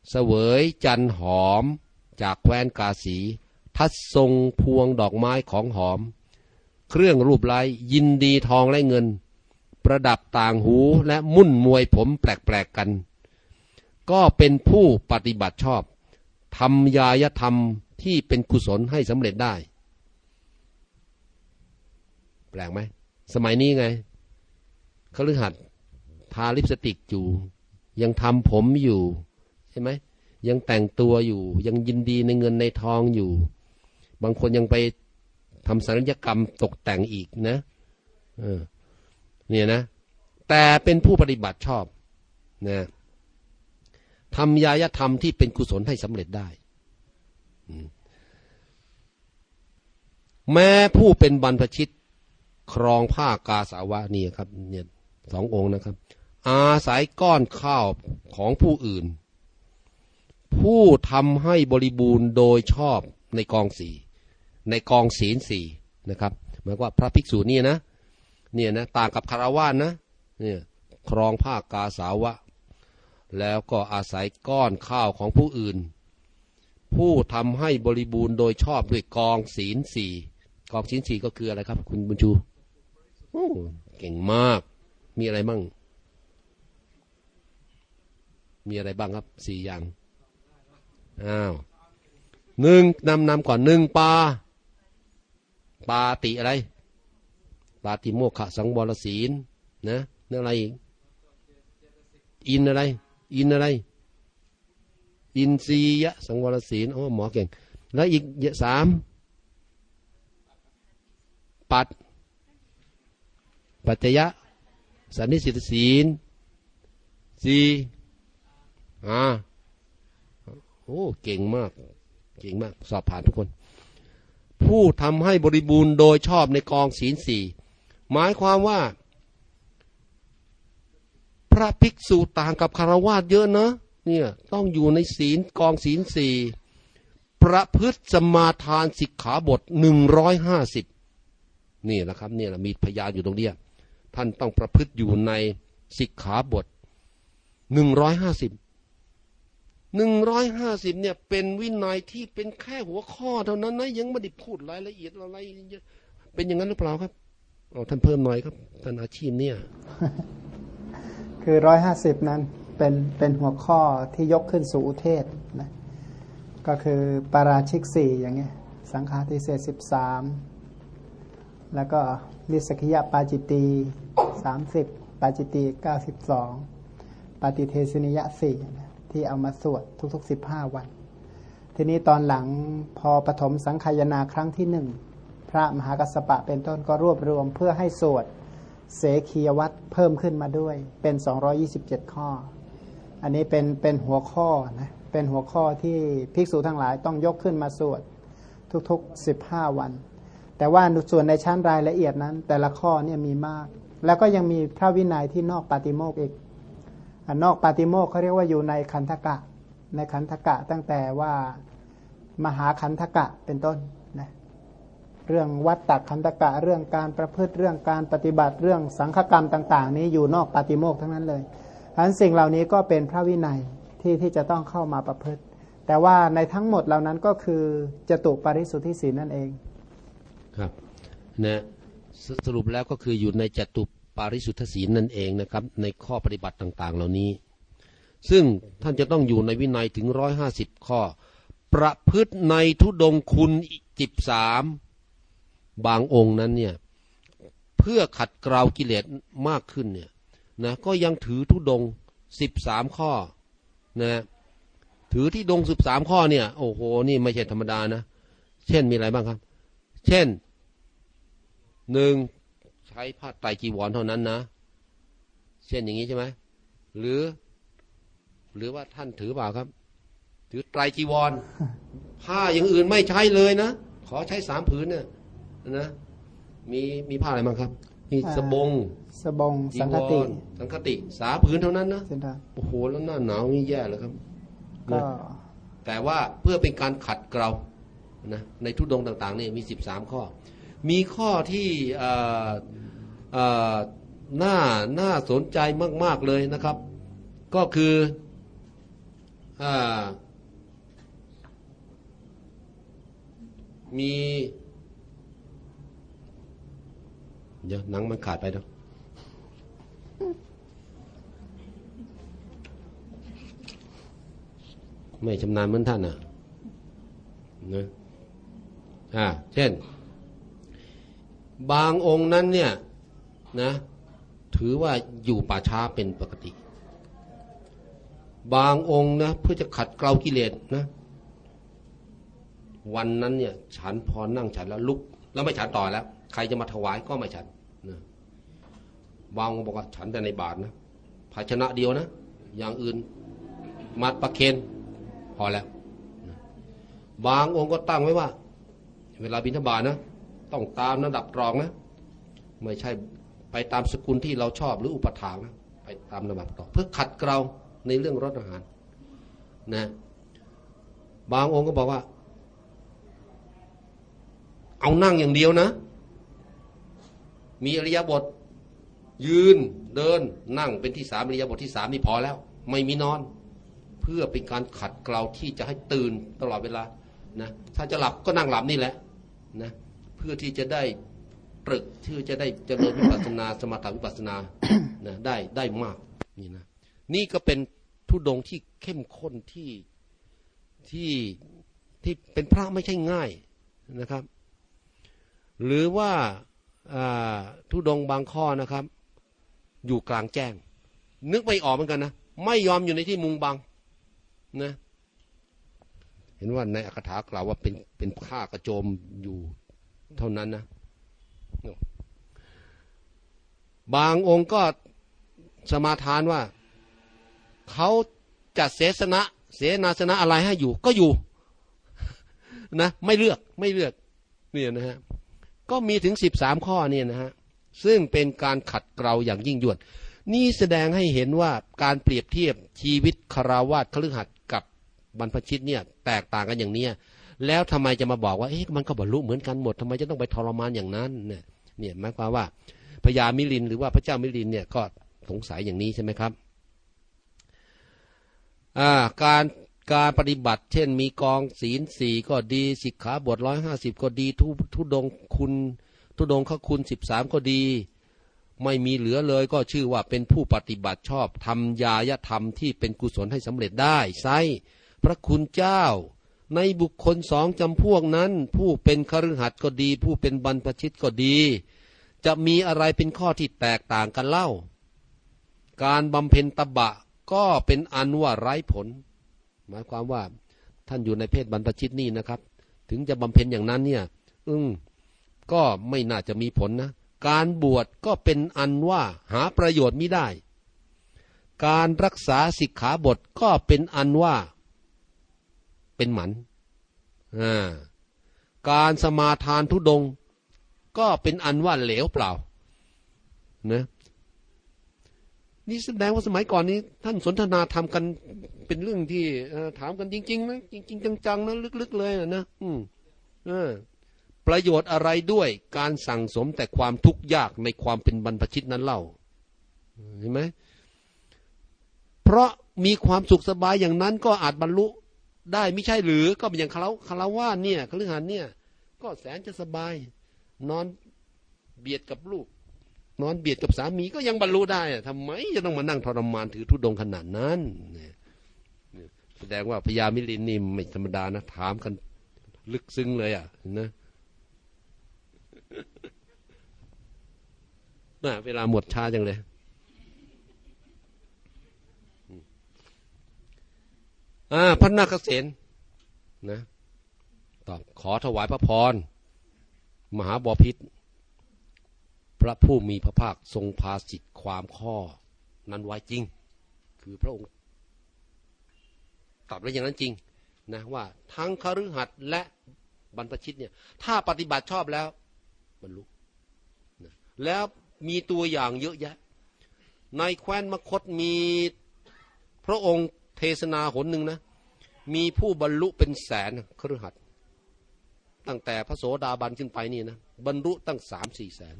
เสวยจันหอมจากแคว้นกาสี ทัดทรงพวงดอกไม้ของหอม เครื่องรูปไล้ยินดีทองและเงิน ประดับต่างหูและมุ่นมวยผมแปลกๆกัน ก็เป็นผู้ปฏิบัติชอบทำยายธรรมที่เป็นกุศลให้สำเร็จได้ แปลกไหม สมัยนี้ไงเขาลือหัดทาลิปสติกอยู่ ยังทำผมอยู่ใช่ไหม ยังแต่งตัวอยู่ ยังยินดีในเงินในทองอยู่ บางคนยังไปทำศัลยกรรมตกแต่งอีกนะเนี่ยนะ แต่เป็นผู้ปฏิบัติชอบนะ ทำยายธรรมที่เป็นกุศลให้สำเร็จได้ แม้ผู้เป็นบรรพชิต ครองผ้ากาสาวะนี่ครับ เนี่ยสององค์นะครับ อาศัยก้อนข้าวของผู้อื่น ผู้ทำให้บริบูรณ์โดยชอบในกองสีในกองศีลสี่นะครับหมายว่าพระภิกษุนี่นะ เนี่ยนะ ต่างกับคารวะนะ เนี่ย ครองผ้ากาสาวะ แล้วก็อาศัยก้อนข้าวของผู้อื่น ผู้ทำให้บริบูรณ์โดยชอบด้วยกองศีลสี่กองศีลสี่ก็คืออะไรครับ คุณบุญชูโอ้เก่งมาก มีอะไรบ้างมีอะไรบ้างครับสี่อย่างอ้าวหนึ่งนำนำก่อนหนึ่งปาปาติอะไรปาติโมขะสังวรศีลนะเนื้ออะไรอีกอินอะไร อินอะไร อินทรียะสังวรศีลโอ้หมอเก่ง แล้วอีกสามปัด ปัจจยะ สันนิสิตศีลสี่อ่าโอ้เก่งมาก เก่งมาก สอบผ่านทุกคน ผู้ทำให้บริบูรณ์โดยชอบในกองศีลสี่หมายความว่า พระภิกษุต่างกับคารวาสเยอะนะเนี่ยต้องอยู่ในศีลกองศีลสี่ประพฤติสมาทานสิกขาบทหนึ่งร้อยห้าสิบนี่แหละครับเนี่ยมีพยานอยู่ตรงเนี้ยท่านต้องประพฤติอยู่ในสิกขาบทหนึ่งร้อยห้าสิบหนึ่งร้อยห้าสิบเนี่ยเป็นวินัยที่เป็นแค่หัวข้อเท่านั้นนะยังไม่ได้พูดรายละเอียดอะไรเยอะเป็นอย่างนั้นหรือเปล่าครับเอาท่านเพิ่มหน่อยครับท่านอาชีพเนี่ย คือร้อยห้าสิบนั้นเป็นเป็นหัวข้อที่ยกขึ้นสู่อุเทศนะก็คือปาราชิกสี่อย่างเงี้ยสังฆาทิเศษสิบสามแล้วก็ลิสกิยาปาจิตีสามสิบปาจิตีเก้าสิบสองปฏิเทศนิยะสี่นะที่เอามาสวดทุกๆสิบห้าวัน ทีนี้ตอนหลังพอปฐมสังขายนาครั้งที่หนึ่งพระมหากัสสปะเป็นต้นก็รวบรวมเพื่อให้สวด เสขียวัตรเพิ่มขึ้นมาด้วย เป็น 227 ข้อ อันนี้เป็นเป็นหัวข้อนะเป็นหัวข้อที่ภิกษุทั้งหลายต้องยกขึ้นมาสวดทุกๆ 15 วัน แต่ว่าส่วนในชั้นรายละเอียดนั้น แต่ละข้อเนี่ยมีมาก แล้วก็ยังมีพระวินัยที่นอกปาติโมกอีกนอกปาติโมกเขาเรียกว่าอยู่ในคันธกะ ในคันธกะตั้งแต่ว่ามหาคันธกะเป็นต้น เรื่องวัดตักคันธกะเรื่องการประพฤติเรื่องการปฏิบัติเรื่องสังฆกรรมต่าง ๆ นี้อยู่นอกปาติโมกทั้งนั้นเลยอันสิ่งเหล่านี้ก็เป็นพระวินัยที่ที่จะต้องเข้ามาประพฤติ แต่ว่าในทั้งหมดเหล่านั้นก็คือจตุปาริสุทธิศีลนั่นเองครับนะสรุปแล้วก็คืออยู่ในจตุปาริสุทธศีลนั่นเองนะครับ ในข้อปฏิบัติต่าง ๆ เหล่านี้ ซึ่งท่านจะต้องอยู่ในวินัยถึงร้อยห้าสิบข้อ ประพฤติในทุดงคุณจิบสาม บางองค์นั้นเนี่ยเพื่อขัดเกลากิเลสมากขึ้นเนี่ยนะก็ยังถือทุดงสิบสามข้อนะถือที่ดงสิบสามข้อเนี่ย โอ้โห นี่ไม่ใช่ธรรมดานะ เช่นมีอะไรบ้างครับ เช่นหนึ่งใช้ผ้าไตรจีวรเท่านั้นนะ เช่นอย่างนี้ใช่ไหมหรือ หรือว่าท่านถือเปล่าครับ ถือไตรจีวร ผ้าอย่างอื่นไม่ใช้เลยนะ ขอใช้สามผืนเนี่ย นะ มีมีผ้าอะไรบ้างครับ มีสบง สบงจีสังวคติรสังคติ สามผืนเท่านั้นนะเส้นทางโอ้โหแล้วหน้าหนาวนี่แย่เลยครับก็แต่ว่าเพื่อเป็นการขัดเกลานะในทุดงต่างๆนี่มี13ข้อ มีข้อที่เอ่อเอ่อน่าน่าสนใจมาก ๆเลยนะครับ ก็คืออ่ามี เดี๋ยวหนังมันขาดไปแล้วไม่ชำนาญเหมือนท่านอะนะอ่าเช่น บางองค์นั้นเนี่ยนะ ถือว่าอยู่ป่าช้าเป็นปกติ บางองค์นะเพื่อจะขัดเกลากิเลสนะ วันนั้นเนี่ย ฉันพอนั่งฉันแล้วลุก แล้วไม่ฉันต่อแล้ว ใครจะมาถวายก็ไม่ฉันนะบางองค์บอกว่าฉันแต่ในบาทนะภาชนะเดียวนะ อย่างอื่นมัดประเคนพอแล้วบางองค์ก็ตั้งไว้ว่า เวลาบิณฑบาตนะ ต้องตามระดับรองนะ ไม่ใช่ไปตามสกุลที่เราชอบหรืออุปถากนะไปตามระดับตรองเพื่อขัดเกลาในเรื่องรสอาหารนะบางองค์ก็บอกว่า เอานั่งอย่างเดียวนะ มีอริยบท ยืนเดินนั่งเป็นที่สามอริยบทที่สามนี่พอแล้ว ไม่มีนอน เพื่อเป็นการขัดเกลาที่จะให้ตื่นตลอดเวลานะถ้าจะหลับก็นั่งหลับนี่แหละนะเพื่อที่จะได้ตรึกที่จะได้เจริญวิปัสสนา สมถาวิปัสสนานะได้ได้มากนี่นะนี่ก็เป็นทุดงที่เข้มข้นที่ที่ที่เป็นพระไม่ใช่ง่ายนะครับ หรือว่า ทุดงบางข้อนะครับ อยู่กลางแจ้ง นึกไม่ออกเหมือนกันนะไม่ยอมอยู่ในที่มุงบังนะเห็นว่าในอัคถากล่าวว่าเป็นเป็นผ้ากระโจมอยู่เท่านั้นนะ บางองค์ก็สมาทานว่า เขาจัดเสสนะ เสนาสนะอะไรให้อยู่ ก็อยู่ นะ ไม่เลือกไม่เลือกเนี่ยนะฮะ ก็มีถึงสิบสามข้อเนี่ยนะฮะซึ่งเป็นการขัดเกลาอย่างยิ่งยวด นี่แสดงให้เห็นว่าการเปรียบเทียบชีวิตคาราวาสคฤหัสถ์กับบรรพชิตเนี่ยแตกต่างกันอย่างเนี้ยแล้วทำไมจะมาบอกว่าเอ๊ะมันก็บรรลุเหมือนกันหมดทำไมจะต้องไปทรมานอย่างนั้นเนี่ยเนี่ยหมายความว่าพญามิลินหรือว่าพระเจ้ามิลินเนี่ยก็สงสัยอย่างนี้ใช่ไหมครับการ การปฏิบัติ เช่น มีกองศีลสี่ก็ดีสิกขาบทร้อยห้าสิบก็ดีทุทุดงคุณทุดงขคุณสิบสามก็ดี ไม่มีเหลือเลยก็ชื่อว่าเป็นผู้ปฏิบัติชอบทำยายธรรมที่เป็นกุศลให้สำเร็จได้ไซพระคุณเจ้า ในบุคคลสองจำพวกนั้น ผู้เป็นคฤหัสถ์ก็ดี ผู้เป็นบรรพชิตก็ดี จะมีอะไรเป็นข้อที่แตกต่างกันเล่า การบำเพ็ญตบะก็เป็นอันว่าไร้ผล หมายความว่าท่านอยู่ในเพศบรรพชิตนี่นะครับ ถึงจะบำเพ็ญอย่างนั้นเนี่ยอึ้งก็ไม่น่าจะมีผลนะ การบวชก็เป็นอันว่าหาประโยชน์ไม่ได้ การรักษาสิกขาบทก็เป็นอันว่า เป็นหมันการสมาทานทุดง ก็เป็นอันว่าเหลวเปล่านะ นี่แสดงว่าสมัยก่อนนี้ ท่านสนทนาทำกันเป็นเรื่องที่ถามกันจริง ๆ นะ จริง ๆ จังๆนะลึก ๆ เลยนะอืมอประโยชน์อะไรด้วยการสั่งสมแต่ความทุกข์ยากในความเป็นบรรพชิตนั้นเล่าเห็นไหมเพราะมีความสุขสบายอย่างนั้นก็อาจบรรลุได้ไม่ใช่หรือก็เป็นอย่างคาราวคาราวาเนี่ยคฤหัสเนี่ย ก็แสนจะสบาย นอนเบียดกับลูก นอนเบียดกับสามีก็ยังบรรลุได้ทำไมจะต้องมานั่งทรมานถือทุดงขนาดนั้นแสดงว่าพญามิลินนี่ไม่ธรรมดานะถามกันลึกซึ้งเลยอะนะน่ะเวลาหมดช้าจังเลย อ่าพระนาคเษนนะตอบขอถวายพระพร มหาบอพิษ พระผู้มีพระภาคทรงพาสิทธิความข้อ นั้นไว้จริง คือพระองค์ตรัสไว้อย่างนั้นจริงนะว่าทั้งคฤหัสถ์และบรรพชิตเนี่ย ถ้าปฏิบัติชอบแล้วบรรลุนะแล้วมีตัวอย่างเยอะแยะ ในแคว้นมคตมีพระองค์เทศนาหนหนึ่งนะ มีผู้บรรลุเป็นแสนครือขัดตั้งแต่พระโสดาบันขึ้นไปนี่นะบรรลุตั้งสามสี่แสน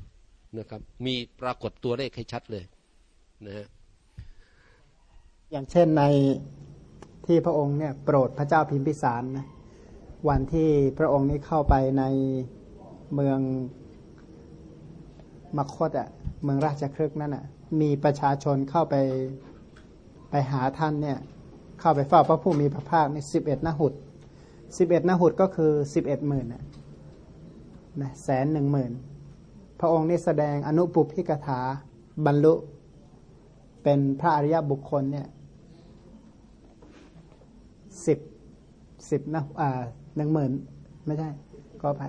นะครับ มีปรากฏตัวเลขให้ชัดเลยนะฮะอย่างเช่นในที่พระองค์เนี่ยโปรดพระเจ้าพิมพิสารนะวันที่พระองค์นี้เข้าไปในเมืองมคตอะ่ะเมืองราชครึกนั่นอะ่ะ มีประชาชนเข้าไปไปหาท่านเนี่ย เข้าไปเฝ้าพระผู้มีพระภาคในสิบเอ็ดนหุดสิบเอ็ดนหุดก็คือสิบเอ็ดหมื่นนะแสนหนึ่งหมื่น พระองค์นี้แสดงอนุปุพิกถาบรรลุเป็นพระอริยบุคคลเนี่ยสิบสิบนะอ่าหนึ่งหมื่นไม่ใช่ ก็ไป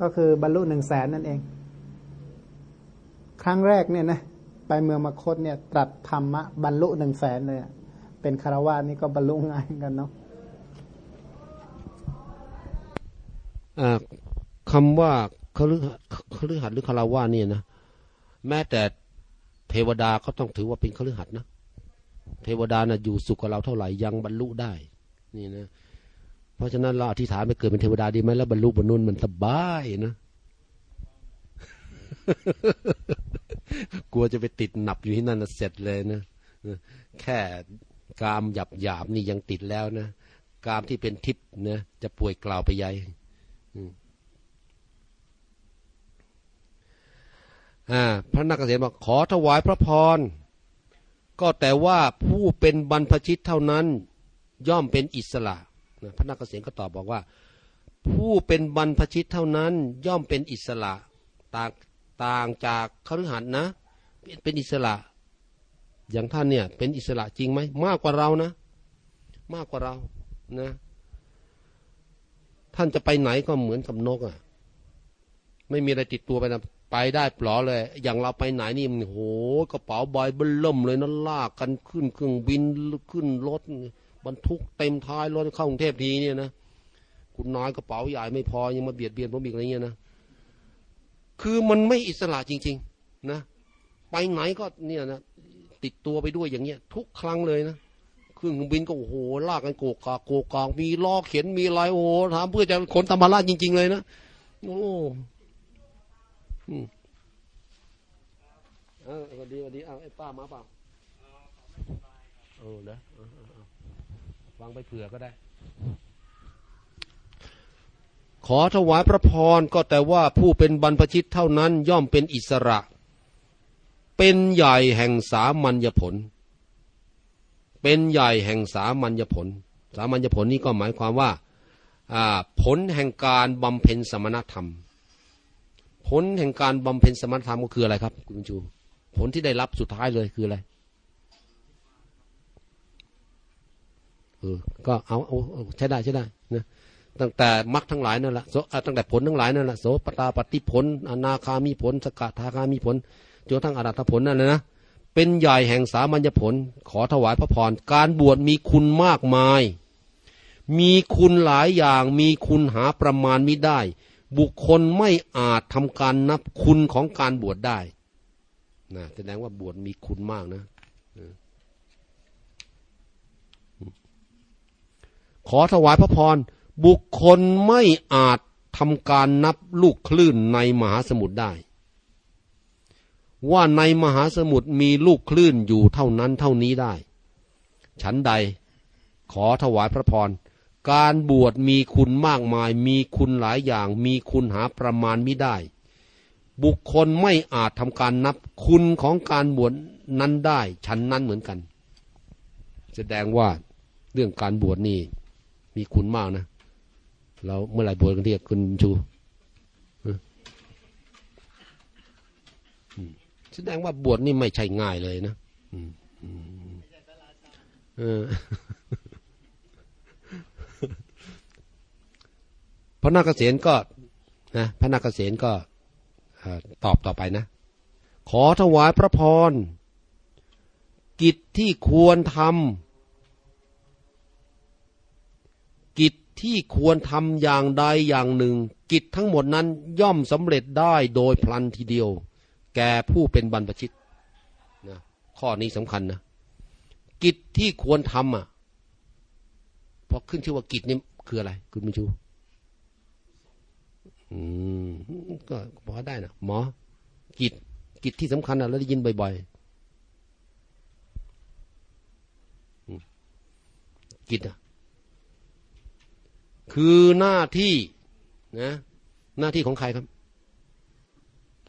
ก็คือบรรลุหนึ่งแสนนั่นเอง ครั้งแรกเนี่ยนะไปเมืองมคตเนี่ย ตรัสธรรมะบรรลุหนึ่งแสนเลยเป็นคารวะนี่ก็บรรลุง่ายกันเนาะคำว่า คฤคฤหัสถ์หรือคาราวะนี่ยนะแม้แต่เทวดาก็ต้องถือว่าเป็นคฤหัสถ์นะเทวดานะ่ะอยู่สุขกับเราเท่าไหร่ยังบรรลุได้ นี่นะ เพราะฉะนั้นเราอธิษฐานไปเกิดเป็นเทวดาดีไหมแล้วบรรลุบรรลุมันสบายนะกลัวจะไปติดหนับอยู่ที่นั่นเสร็จเลยนะแค่กามหยับหยาบนี่ยังติดแล้วนะกามที่เป็นทิพย์นะจะป่วยกล่าวไปใหญ่ พระนักเกษตรบอกขอถวายพระพร ก็แต่ว่าผู้เป็นบรรพชิตเท่านั้นย่อมเป็นอิสระพระนักเกษตรก็ตอบบอกว่า ผู้เป็นบรรพชิตเท่านั้นย่อมเป็นอิสระต่างต่างจากคฤหัสถ์นะ เป็นอิสระ อย่างท่านเนี่ย เป็นอิสระจริงไหมมากกว่าเรานะ มากกว่าเรานะ ท่านจะไปไหนก็เหมือนกับนกอะ่ะ ไม่มีอะไรติดตัวไปนะ ไปได้ปลอเลย อย่างเราไปไหนนี่มันโหกระเป๋าใบเบิ่มเลยนั่นลากกันขึ้นเครื่องบินขึ้นรถบรรทุกเต็มท้ายรถเข้ากรุงเทพทีเนี่ยนะคุณน้อยกระเป๋าใหญ่ไม่พอยังมาเบียดเบียนผมอีกอะไรเงี้ยนะคือมันไม่อิสระจริง ๆ นะ ไปไหนก็เนี่ยนะติดตัวไปด้วยอย่างเงี้ย ทุกครั้งเลยนะเครื่องบินก็โอ้โหลากกันโกกาโกกางมีล้อเข็นมีอะไรโอ้โหทำเพื่อจะขนธรรมราชจริง ๆ เลยนะโอ้ อืมเออวันดีวันดีเอาไอ้ป้ามาเปล่าเออเด้อวางไปเผื่อก็ได้ ขอถวายพระพรก็แต่ว่าผู้เป็นบรรพชิตเท่านั้นย่อมเป็นอิสระ เป็นใหญ่แห่งสามัญญผล เป็นใหญ่แห่งสามัญญผล สามัญญผลนี้ก็หมายความว่าผลแห่งการบำเพ็ญสมณธรรมผ ลแห่งการบำเพ็ญสมณธรรมก็คืออะไรครับคุณจูผลที่ได้รับสุดท้ายเลยคืออะไรเออก็เอาเอาใช้ได้ใช้ได้นะตั้งแต่มรรคทั้งหลายนั่นแหละตั้งแต่ผลทั้งหลายนั่นแหละโสปตาปฏิผลอนาคามีผล สกทาคามีผลจนทั้งอรัตผลนั่นเลยนะเป็นใหญ่แห่งสามัญญผล ขอถวายพระพรการบวชมีคุณมากมาย มีคุณหลายอย่าง มีคุณหาประมาณไม่ได้ บุคคลไม่อาจทำการนับคุณของการบวชได้นะแสดงว่าบวชมีคุณมากนะ ขอถวายพระพร บุคคลไม่อาจทำการนับลูกคลื่นในมหาสมุทรได้ ว่าในมหาสมุทรมีลูกคลื่นอยู่เท่านั้นเท่านี้ได้ ฉันใด ขอถวายพระพร การบวชมีคุณมากมาย มีคุณหลายอย่าง มีคุณหาประมาณไม่ได้ บุคคลไม่อาจทำการนับคุณของการบวชนั้นได้ฉันนั้นเหมือนกัน แสดงว่าเรื่องการบวชนี่มีคุณมากนะ เราเมื่อไหร่บวชกันที่คุณชูแสดงว่าบวชนี่ไม่ใช่ง่ายเลยนะเออ พระนาคเษนก็นะพระนาคเษนก็ตอบต่อไปนะ ขอถวายพระพร กิจที่ควรทำกิจที่ควรทำอย่างใดอย่างหนึ่ง กิจทั้งหมดนั้นย่อมสำเร็จได้โดยพลันทีเดียว แก่ผู้เป็นบรรพชิตนะข้อนี้สำคัญนะ กิจที่ควรทำอะพอขึ้นชื่อว่ากิจนี่คืออะไร คุณมิชู อืมก็พอได้นะหมอกิจกิจที่สำคัญนะเราได้ยินบ่อยๆกิจอะคือหน้าที่นะ หน้าที่ของใครครับ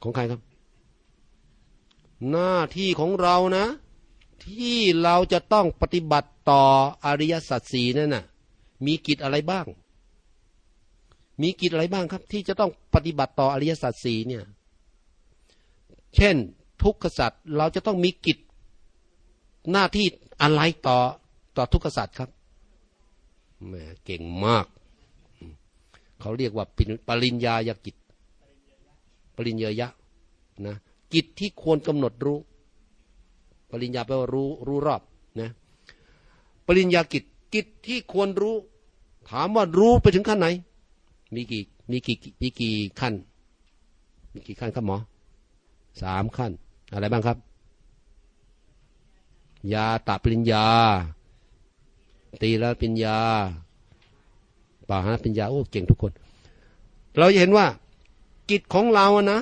ของใครครับ หน้าที่ของเรานะ ที่เราจะต้องปฏิบัติต่ออริยสัจสีนั่นน่ะ มีกิจอะไรบ้าง มีกิจอะไรบ้างครับ ที่จะต้องปฏิบัติต่ออริยสัจสีเนี่ย เช่น ทุกขสัจเราจะต้องมีกิจหน้าที่อะไรต่อต่อทุกขสัจครับแหมเก่งมาก เขาเรียกว่าปริญญาญกิจ ปริญญายะนะกิจที่ควรกำหนดรู้ ปริญญาแปลว่ารู้รู้รอบนะปริญญากิจกิจที่ควรรู้ ถามว่ารู้ไปถึงขั้นไหน มีกี่มีกี่มีกี่ขั้น มีกี่ขั้นครับหมอสามขั้น อะไรบ้างครับ ยาตาปริญญา ตีละปริญญาปาหาปริญญาโอ้เก่งทุกคน เราจะเห็นว่า กิจของเราอะนะ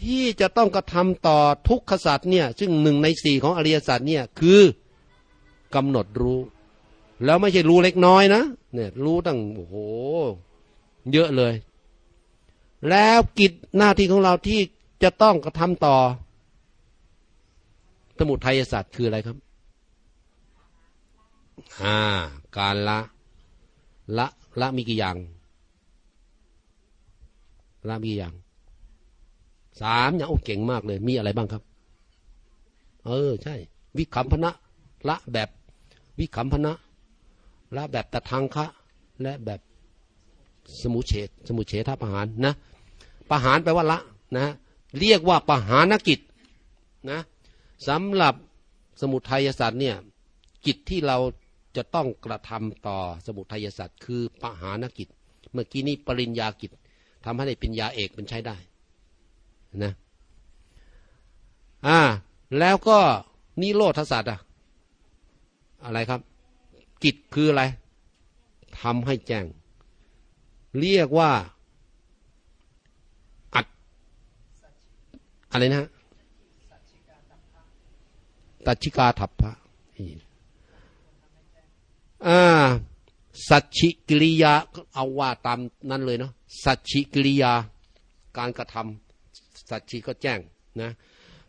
ที่จะต้องกระทำต่อทุกขสัตว์เนี่ย ซึ่งหนึ่งในสี่ของอริยสัจเนี่ย คือกำหนดรู้ แล้วไม่ใช่รู้เล็กน้อยนะเนี่ย รู้ตั้งโอ้โห เยอะเลย แล้วกิจหน้าที่ของเราที่จะต้องกระทำต่อ สมุทัยศาสตร์คืออะไรครับอ่าการละ ละละมีกี่อย่าง ละมีกี่อย่างสามอย่างโอ้เก่งมากเลย มีอะไรบ้างครับ เออ ใช่ วิคัมพนะ ละแบบวิคัมพนะ ละแบบตะทางคะ และแบบ สมุเฉดสมุเฉทประหารนะประหารแปลว่าละนะเรียกว่าปะหานกิจนะสำหรับสมุทัยศาสตร์เนี่ยกิจที่เราจะต้องกระทำต่อสมุทัยศาสตร์คือปหานกิจ เมื่อกี้นี้ปริญญากิจทำให้ได้ปัญญาเอกเป็นใช้ได้นะอ่าแล้วก็นิโรธศาสตร์อะอะไรครับ กิจคืออะไรทำให้แจ้ง เรียกว่าอัดอะไรนะตัชิกาทัพพะอ่าสัจฉิกิริยาเอาว่าตามนั้นเลยเนาะสัจฉิกิริยาการกระทำสัจฉิก็แจ้งนะ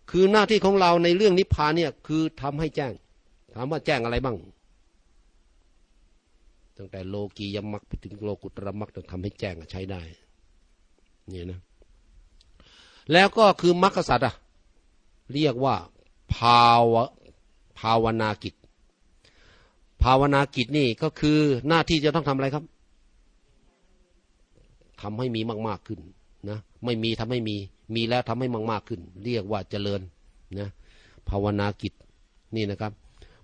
คือหน้าที่ของเราในเรื่องนิพพานเนี่ยคือทำให้แจ้ง ถามว่าแจ้งอะไรบ้าง ตั้งแต่โลกียมักไปถึงโลกุตระมักต้องทำให้แจ้งใช้ได้ เนี่ยนะ แล้วก็คือมรรคสัตว์อะเรียกว่า ภาวะภาวนากิจ ภาวนากิจนี่ก็คือหน้าที่จะต้องทำอะไรครับทำให้มีมาก ๆขึ้นนะไม่มีทำให้มี มีแล้วทำให้มาก ๆขึ้น เรียกว่าเจริญนะภาวนากิจนี่นะครับ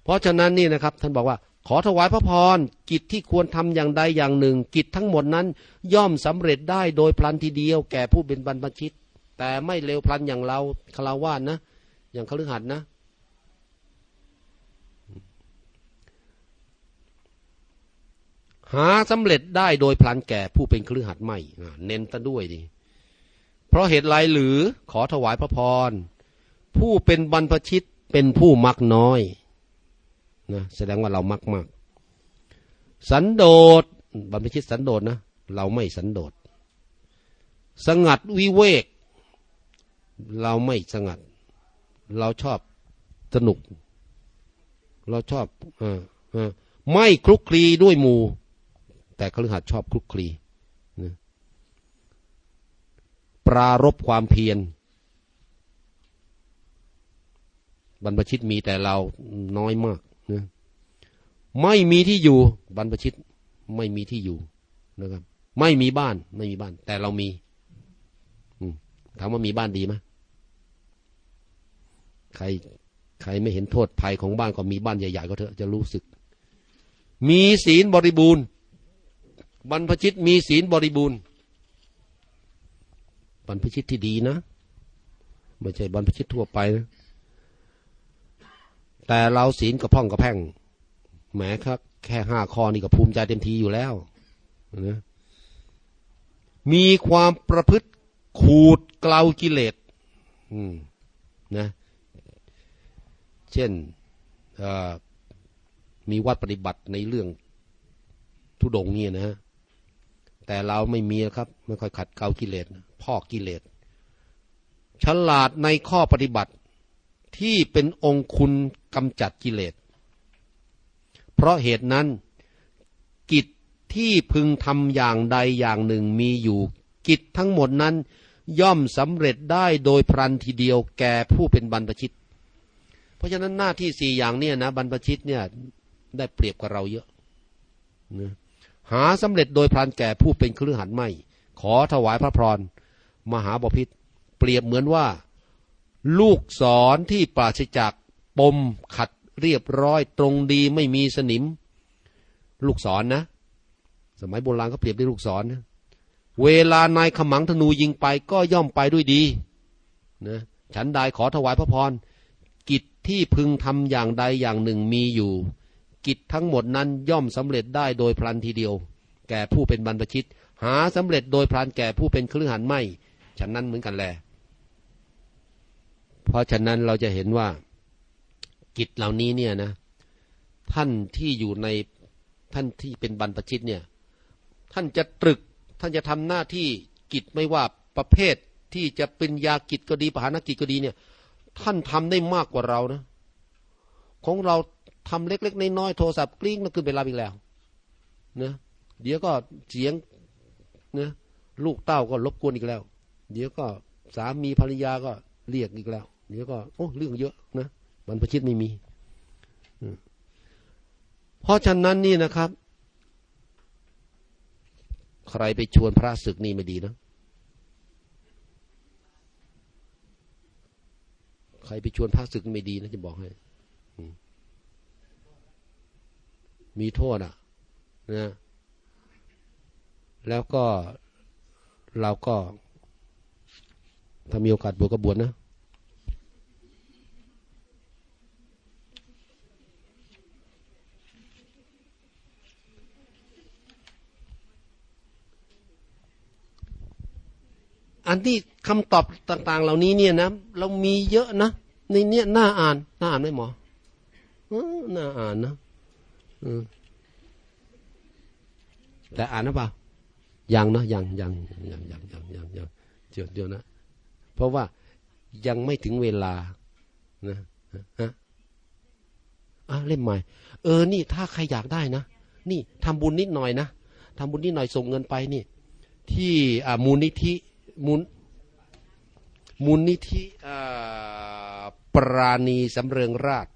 เพราะฉะนั้นนี่นะครับ ท่านบอกว่า ขอถวายพระพรกิจที่ควรทำอย่างใดอย่างหนึ่ง กิจทั้งหมดนั้น ย่อมสำเร็จได้โดยพลันทีเดียวแก่ผู้เป็นบรรพชิต แต่ไม่เร็วพลันอย่างเราคาราวานนะ อย่างคฤหัสถ์นะ หาสำเร็จได้โดยพลันแก่ผู้เป็นคฤหัสถ์ไม่เน้นตะด้วยดิเพราะเหตุไรหรือขอถวายพระพรผู้เป็นบรรพชิตเป็นผู้มักน้อย นะแสดงว่าเรามักมากสันโดษบรรพชิตสันโดษนะ เราไม่สันโดษสงัดวิเวก เราไม่สงัด เราชอบสนุก เราชอบออไม่คลุกคลีด้วยหมู แต่คฤหัสชอบคลุกคลีนะปรารบความเพียรบรรพชิตมีแต่เราน้อยมาก นะไม่มีที่อยู่บรรพชิตไม่มีที่อยู่นะครับ ไม่มีบ้านไม่มีบ้าน แต่เรามีถามว่ามีบ้านดีไหมใคร ใครไม่เห็นโทษภัยของบ้านก็มีบ้านใหญ่ๆก็เถอะจะรู้สึก มีศีลบริบูรณ์ บรรพชิตมีศีลบริบูรณ์ บรรพชิตที่ดีนะไม่ใช่บรรพชิตทั่วไปนะ แต่เราศีลกระพ่องกระแพ่งแหมครับแค่ห้าข้อนี่ก็ภูมิใจเต็มทีอยู่แล้วนะมีความประพฤติขูดเกลากิเลสอืมนะ เช่นมีวัดปฏิบัติในเรื่องทุดงนี่นะแต่เราไม่มีครับ ไม่ค่อยขัดเกลากิเลสพ่อกิเลสฉลาดในข้อปฏิบัติที่เป็นองคุณ กำจัดกิเลส เพราะเหตุนั้น กิจที่พึงทำอย่างใดอย่างหนึ่งมีอยู่ กิจทั้งหมดนั้น ย่อมสำเร็จได้โดยพรันทีเดียวแก่ผู้เป็นบรรพชิต เพราะฉะนั้นหน้าที่สี่อย่างเนี่ยนะบรรพชิตเนี่ยได้เปรียบกับเราเยอะนะหาสำเร็จโดยพรันแก่ผู้เป็นเครือหันไม่ ขอถวายพระพรมหาบพิษเปรียบเหมือนว่า ลูกศรที่ปราศจาก ปมขัดเรียบร้อยตรงดีไม่มีสนิม ลูกศรนนะ สมัยโบราณเขาเปรียบด้วยลูกศรนนะเวลานายขมังธนูยิงไปก็ย่อมไปด้วยดีนะฉันใดขอถวายพระพร กิจที่พึงทำอย่างใดอย่างหนึ่งมีอยู่ กิจทั้งหมดนั้นย่อมสำเร็จได้โดยพลันทีเดียว แก่ผู้เป็นบรรพชิต หาสำเร็จโดยพลันแก่ผู้เป็นครือหันไม่ ฉันนั้นเหมือนกันแล เพราะฉะนั้นเราจะเห็นว่า กิจเหล่านี้เนี่ยนะ ท่านที่อยู่ในท่านที่เป็นบรรพชิตเนี่ย ท่านจะตรึก ท่านจะทำหน้าที่กิจไม่ว่าประเภทที่จะเป็นยากิจก็ดีปหานกิจก็ดีเนี่ย ท่านทำได้มากกว่าเรานะ ของเราทำเล็ก ๆน้อยๆโทรศัพท์กลิ้งแล้วขึ้นไปรับอีกแล้วนะเดี๋ยวก็เสียงนะลูกเต้าก็รบกวนอีกแล้ว เดี๋ยวก็สามีภรรยาก็เรียกอีกแล้ว เดี๋ยวก็โอ้เรื่องเยอะนะ บรรพชิตไม่มี เพราะฉะนั้นนี่นะครับ ใครไปชวนพระศึกนี่ไม่ดีนะ ใครไปชวนพระศึกไม่ดีนะจะบอกให้ มีโทษอะนะแล้วก็เราก็ถ้ามีโอกาสบวชก็บวชนะ อันที่คำตอบต่าง ๆ เหล่านี้เนี่ยนะ เรามีเยอะนะในเนี้ยน่าอ่านน่าอ่านไหมหมอน่าอ่านนะแต่อ่านนะเปล่ายังนะยังยังยังยังยังยังยังเดี๋ยวเดี๋ยวนะ เพราะว่ายังไม่ถึงเวลานะฮะอะเล่มใหม่ เออ นี่ถ้าใครอยากได้นะนี่ทำบุญนิดหน่อยนะทำบุญนิดหน่อยส่งเงินไปนี่ ที่อ่ามูลนิธิ มูลมูลนิธิปราณีสำเริงราช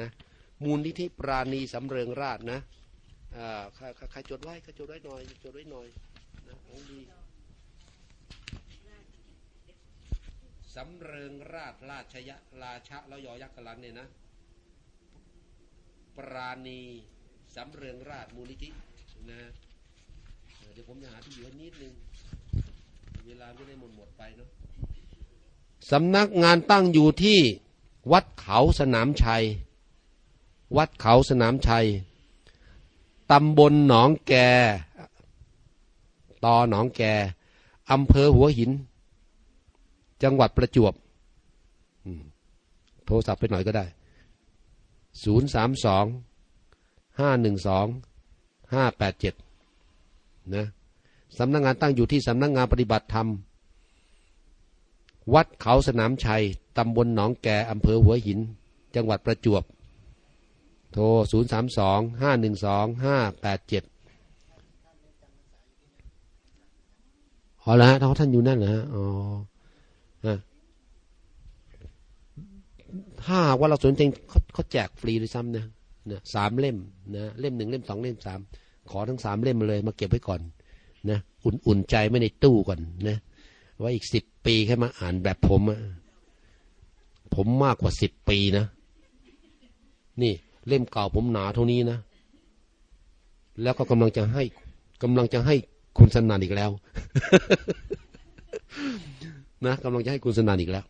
นะมูลนิธิปราณีสำเริงราชนะใครจดไว้ใครจดไว้หน่อยจดไว้หน่อยนะของดีสำเริงราชราชยะราชะแล้วยอยักษ์กลันเนี่ยนะ ปราณีสำเริงราชมูลนิธินะเดี๋ยวผมจะหาที่อยู่นิดนึง เวลาไม่ได้หมดหมดไปเนาะสำนักงานตั้งอยู่ที่วัดเขาสนามชัย วัดเขาสนามชัย ตำบลหนองแก ตอหนองแก อำเภอหัวหิน จังหวัดประจวบ โทรศัพท์ไปหน่อยก็ได้ศูนย์สามสองห้าหนึ่งสองห้าแปดเจ็ดนะ สำนักงงานตั้งอยู่ที่สำนักงงานปฏิบัติธรรม วัดเขาสนามชัยตำบลหนองแกอำเภอหัวหิน จังหวัดประจวบ โทร 0 3 2 5 1 2 5 8 7อ๋อแล้วฮะท่านอยู่นั่นเหรอฮะอ๋อถ้าว่าเราสนใจเขาเขาแจกฟรีด้วยซ้ำนะนะสามเล่มนะเล่มหนึ่งเล่มสองเล่มสามขอทั้งสามเล่มมาเลย มาเก็บไว้ก่อน นะอุ่นๆใจไม่ในตู้ก่อนนะว่าอีกสิบปีแค่มาอ่านแบบผมอะผมมากกว่าสิบปีนะ นี่เล่มเก่าผมหนาเท่านี้นะ แล้วก็กำลังจะให้กำลังจะให้คุณสนานอีกแล้ว นะกำลังจะให้คุณสนานอีกแล้ว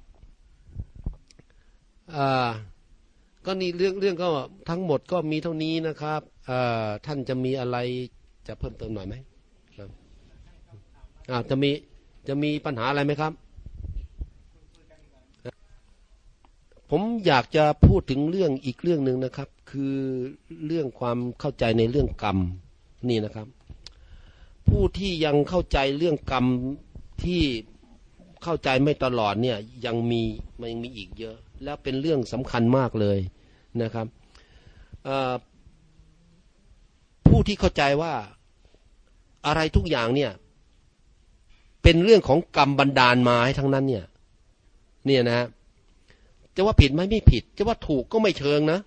อ่าก็นี่เรื่องเรื่องก็ทั้งหมดก็มีเท่านี้นะครับอ่อท่านจะมีอะไรจะเพิ่มเติมหน่อยไหม อาจะมีจะมีปัญหาอะไรไหมครับ ผมอยากจะพูดถึงเรื่องอีกเรื่องหนึ่งนะครับ คือเรื่องความเข้าใจในเรื่องกรรมนี่นะครับ ผู้ที่ยังเข้าใจเรื่องกรรมที่เข้าใจไม่ตลอดเนี่ยยังมีมันยังมีอีกเยอะ แล้วเป็นเรื่องสำคัญมากเลยนะครับผู้ที่เข้าใจว่าอะไรทุกอย่างเนี่ย เป็นเรื่องของกรรมบันดาลมาให้ทั้งนั้นเนี่ย เนี่ยนะจะว่าผิดไหมไม่ผิด จะว่าถูกก็ไม่เชิงนะ